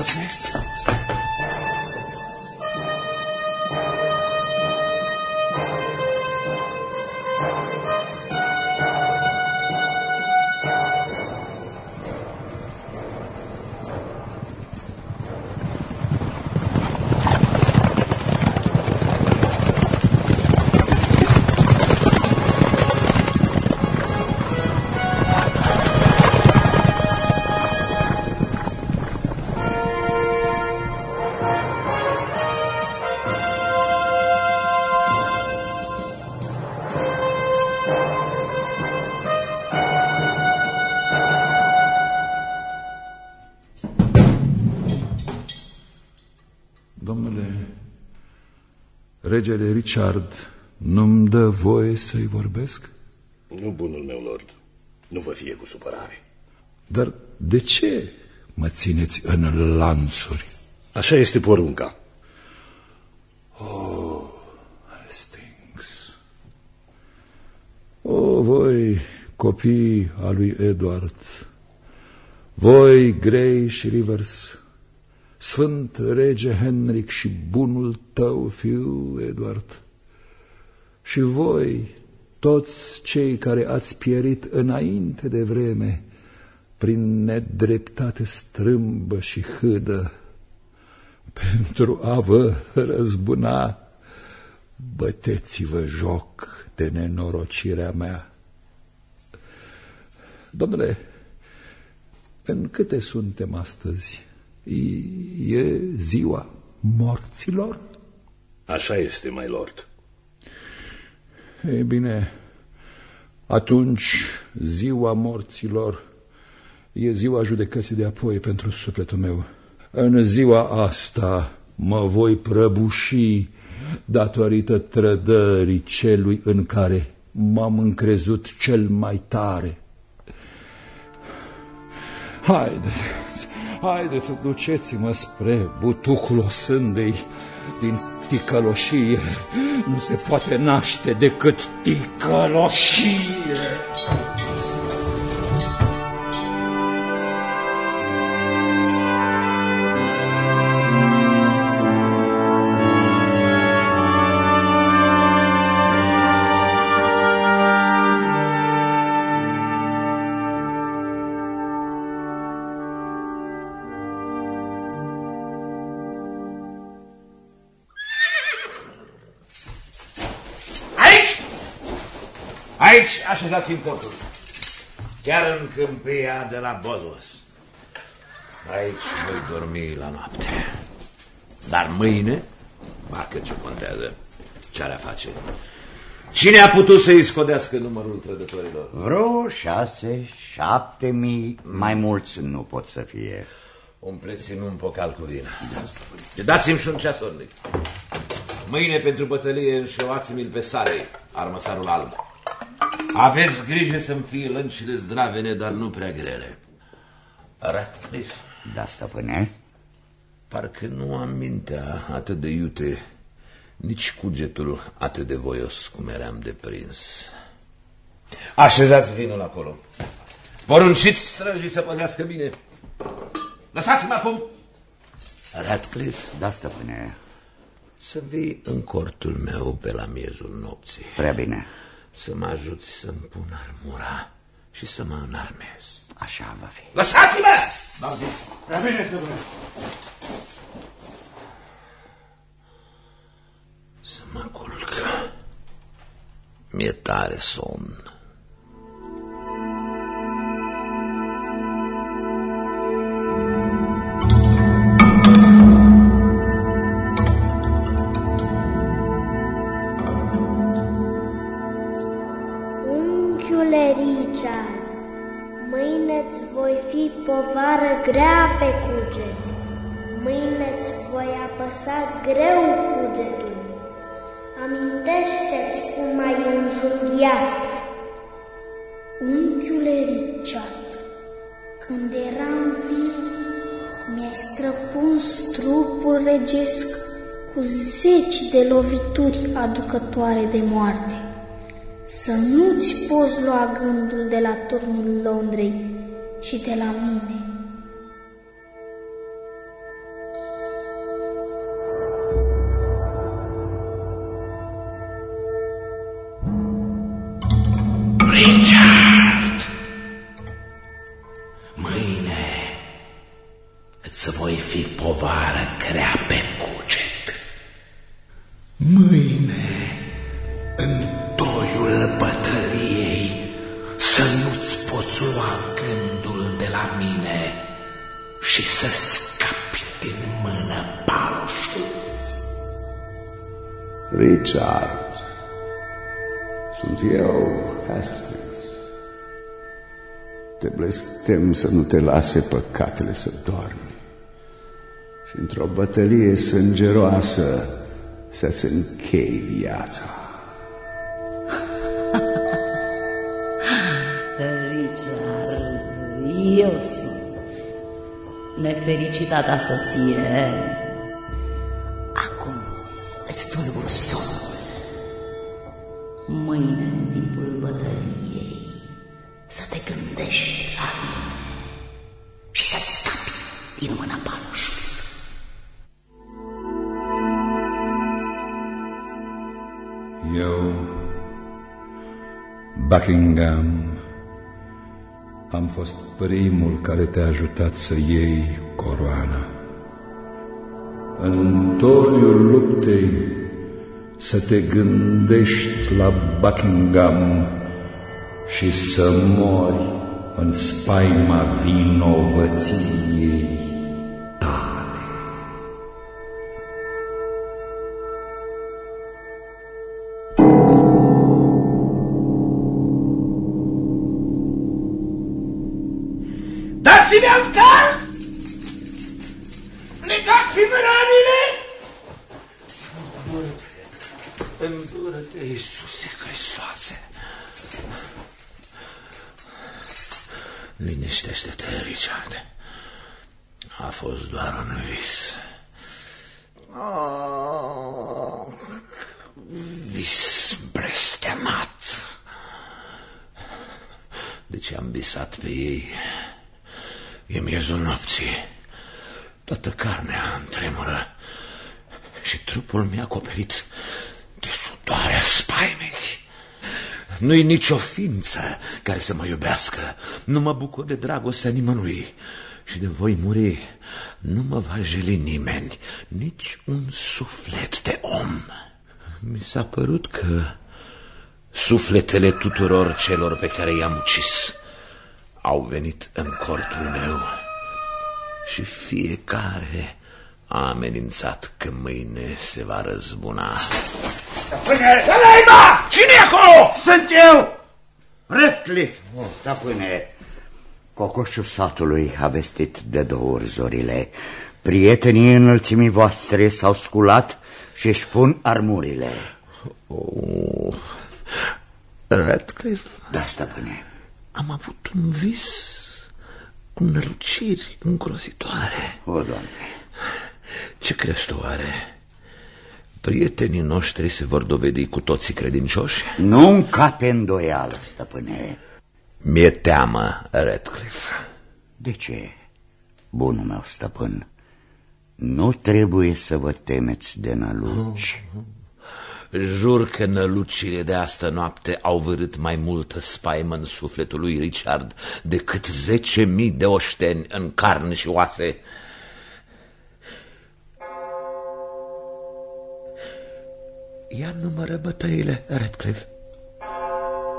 Regele Richard nu-mi dă voie să-i vorbesc? Nu, bunul meu lord, nu vă fie cu supărare. Dar de ce mă țineți în lanțuri? Așa este porunca. Oh, Hastings. O, voi, copii al lui Edward, voi, Grey și Rivers, Sfânt rege Henric și bunul tău fiu Edward, și voi, toți cei care ați pierit înainte de vreme, prin nedreptate strâmbă și hâdă, pentru a vă răzbuna, băteți-vă joc de nenorocirea mea. Domnule, în câte suntem astăzi? E ziua morților? Așa este, mai lord. Ei bine, atunci ziua morților e ziua judecății de apoi pentru sufletul meu. În ziua asta mă voi prăbuși datorită trădării celui în care m-am încrezut cel mai tare. Haide, haideți, duceți-mă spre butucul osândei din ticăloșie. Nu se poate naște decât ticăloșie. Așezați în cortul. Chiar în câmpia de la Bozos. Aici voi dormi la noapte. Dar mâine, parcă ce contează, ce are a face. Cine a putut să-i scodească numărul trădătorilor? Vreo șase, șapte mii, mai mulți nu pot să fie. Umpleți-mi un pocal cu vină. Dați-mi și un ceasornic. Mâine pentru bătălie înșelați-mi-l pe Sarei, armăsarul alb. Aveți grijă să-mi fie lăncile zdravene, dar nu prea grele. Ratcliffe. Da, stăpâne? Parcă nu am mintea atât de iute, nici cugetul atât de voios cum eram de prins. Așezați vinul acolo. Porunciți străjii să păzească bine. Lăsați-mă acum! Ratcliffe? Da, stăpâne. Să vii în cortul meu pe la miezul nopții. Prea bine. Să mă ajuți să-mi pun armura și să mă înarmez. Așa va fi. Lăsați-mă! Prea bine, stăpâne. Să mă culc. Mi-e tare somn. Grea pe cuget. Mâine-ți voi apăsa greu cugetul. Amintește-ți cum ai înjunghiat. Unchiule Richard, când eram viu, mi-ai străpuns trupul regesc cu zeci de lovituri aducătoare de moarte. Să nu-ți poți lua gândul de la turnul Londrei și de la mine. Să nu te lase păcatele să dormi și într-o bătălie sângeroasă să-ți închei viața. <laughs> Richard, eu sunt nefericita ta soție. Acum îți tulbur somnul. Mâine, Buckingham, am fost primul care te-a ajutat să iei coroana. În toiul luptei să te gândești la Buckingham și să mori în spaima vinovăției Dați-mi alt cal! Legați-mi ranile! Îndură-te, Iisuse Hristoase! Liniștește-te, Richard. A fost doar un vis. Oh, vis blestemat. De ce am visat pe ei? E miezul nopții. Toată carnea îmi tremură și trupul mi-a acoperit de sudoarea spaimei. Nu-i nicio ființă care să mă iubească. Nu mă bucur de dragostea nimănui. Și de voi muri nu mă va jeli nimeni, nici un suflet de om. Mi s-a părut că sufletele tuturor celor pe care i-am ucis au venit în cortul meu și fiecare a amenințat că mâine se va răzbuna. Stăpâne! Saleima! cine e acolo? Sunt eu! Redcliffe! Oh, stăpâne! Cocoșul satului a vestit de două ori zorile. Prietenii înălțimii voastre s-au sculat și își pun armurile. Oh, Redcliffe? Da, stăpâne. Am avut un vis cu năluciri îngrozitoare. O, Doamne! Ce crezi tu, oare? Prietenii noștri se vor dovedi cu toții credincioși? Nu încape îndoială, stăpâne. Mi-e teamă, Redcliffe. De ce, bunul meu stăpân? Nu trebuie să vă temeți de năluci. Jur că nălucile de astă noapte au vărât mai multă spaimă în sufletul lui Richard decât zece mii de oșteni în carne și oase. Ia numără bătăile, Redcliffe.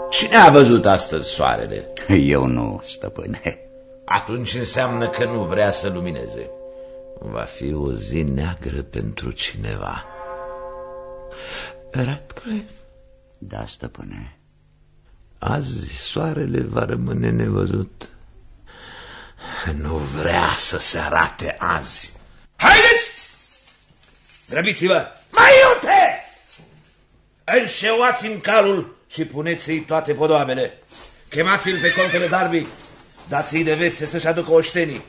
Cine a văzut astăzi soarele? Eu nu, stăpâne. Atunci înseamnă că nu vrea să lumineze. Va fi o zi neagră pentru cineva. Radcliffe? Da, stăpâne. Azi soarele va rămâne nevăzut. Nu vrea să se arate azi. Haideți! Grăbiți-vă! Mai iute! Înșeuați în calul și puneți-i toate podoabele. Chemați-l pe contele Darby. Dați-i de veste să-și aducă oștenii.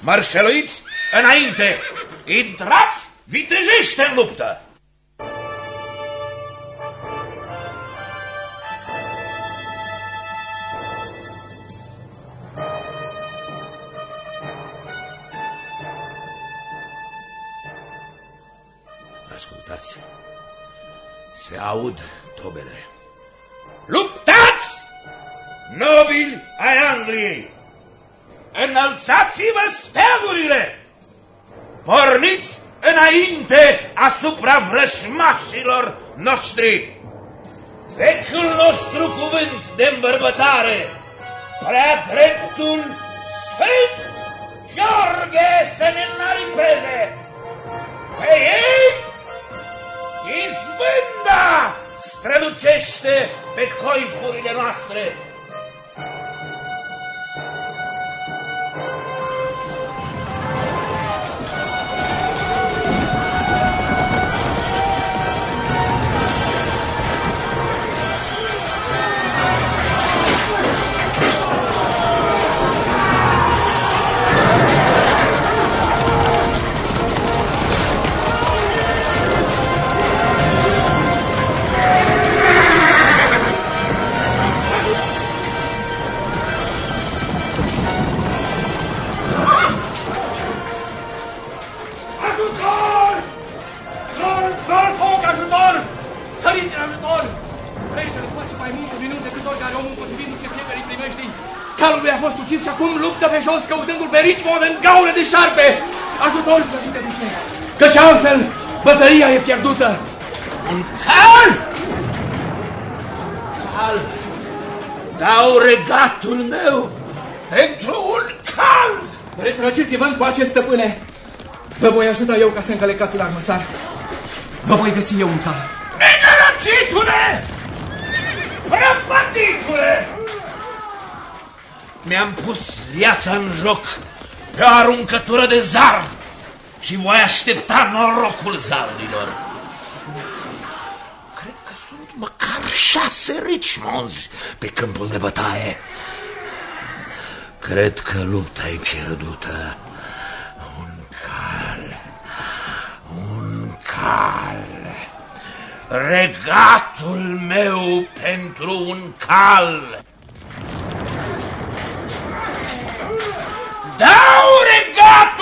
Marșăluiți înainte! Intrați vitejește în luptă! Aud tobele. Luptați, nobili ai Angliei! Înălțați-vă steagurile! Porniți înainte asupra vrășmașilor noștri! Vechiul nostru cuvânt de îmbărbătare, prea dreptul Sfânt Gheorghe să ne înaripeze! Pe ei izbânda strălucește pe coifurile noastre! A fost ucis și acum luptă pe jos căutându-l pe Richmond în gaură de șarpe! Ajutor, slăvite duce! Căci altfel bătălia e pierdută! Cal! Cal! Dau regatul meu pentru un cal! Retrageți-vă încoace, stăpâne! Vă voi ajuta eu ca să încălecați la armăsar. Vă voi găsi eu un cal. Nenorocitule! Prăpătitule! Mi-am pus viața în joc pe o aruncătură de zar și voi aștepta norocul zarurilor. Cred că sunt măcar șase Richmonds pe câmpul de bătaie. Cred că lupta e pierdută. Un cal, un cal. Regatul meu pentru un cal. Dau regatul meu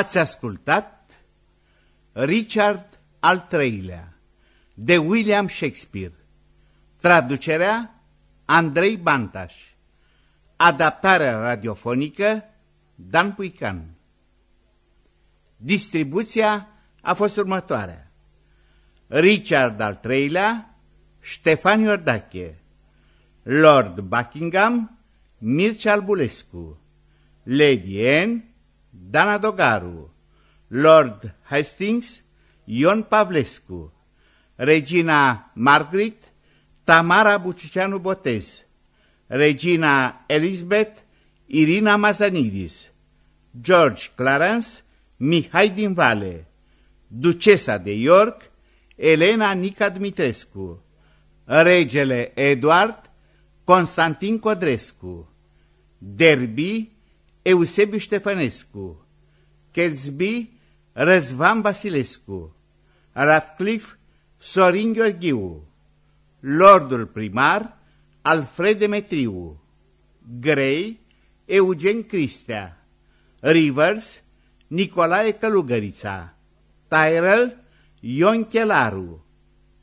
Ați ascultat Richard al III-lea de William Shakespeare. Traducerea Andrei Bantaș. Adaptarea radiofonică Dan Puican. Distribuția a fost următoarea. Richard al III-lea Ștefan Iordache. Lord Buckingham Mircea Albulescu. Lady Anne Dana Dogaru, Lord Hastings, Ion Pavlescu, Regina Margaret, Tamara Bucicianu Botez, Regina Elizabeth, Irina Mazanidis, George Clarence, Mihai din Vale, Ducesa de York, Elena Nica Dmitrescu, Regele Eduard, Constantin Codrescu, Derby, Eusebiu Ștefănescu, Kezbi, Răzvan Vasilescu, Radcliffe, Sorin Gheorghiu, Lordul primar, Alfred Demetriu, Grey, Eugen Cristea, Rivers, Nicolae Călugărița, Tyrell, Ion Chelaru,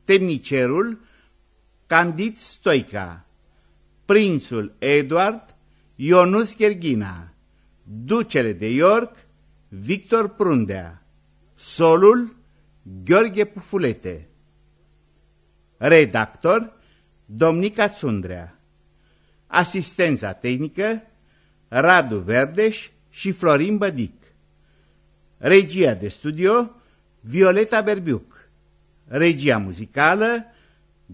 Temnicerul, Candid Stoica, Prințul Edward, Ionus Gherghina, Ducele de York, Victor Prundea, Solul, Gheorghe Pufulete. Redactor, Domnica Țundrea. Asistența tehnică, Radu Verdeș și Florin Bădic. Regia de studio, Violeta Berbiuc. Regia muzicală,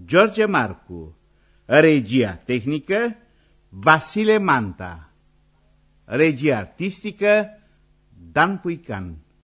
George Marcu. Regia tehnică, Vasile Manta. Regia artistică Dan Puican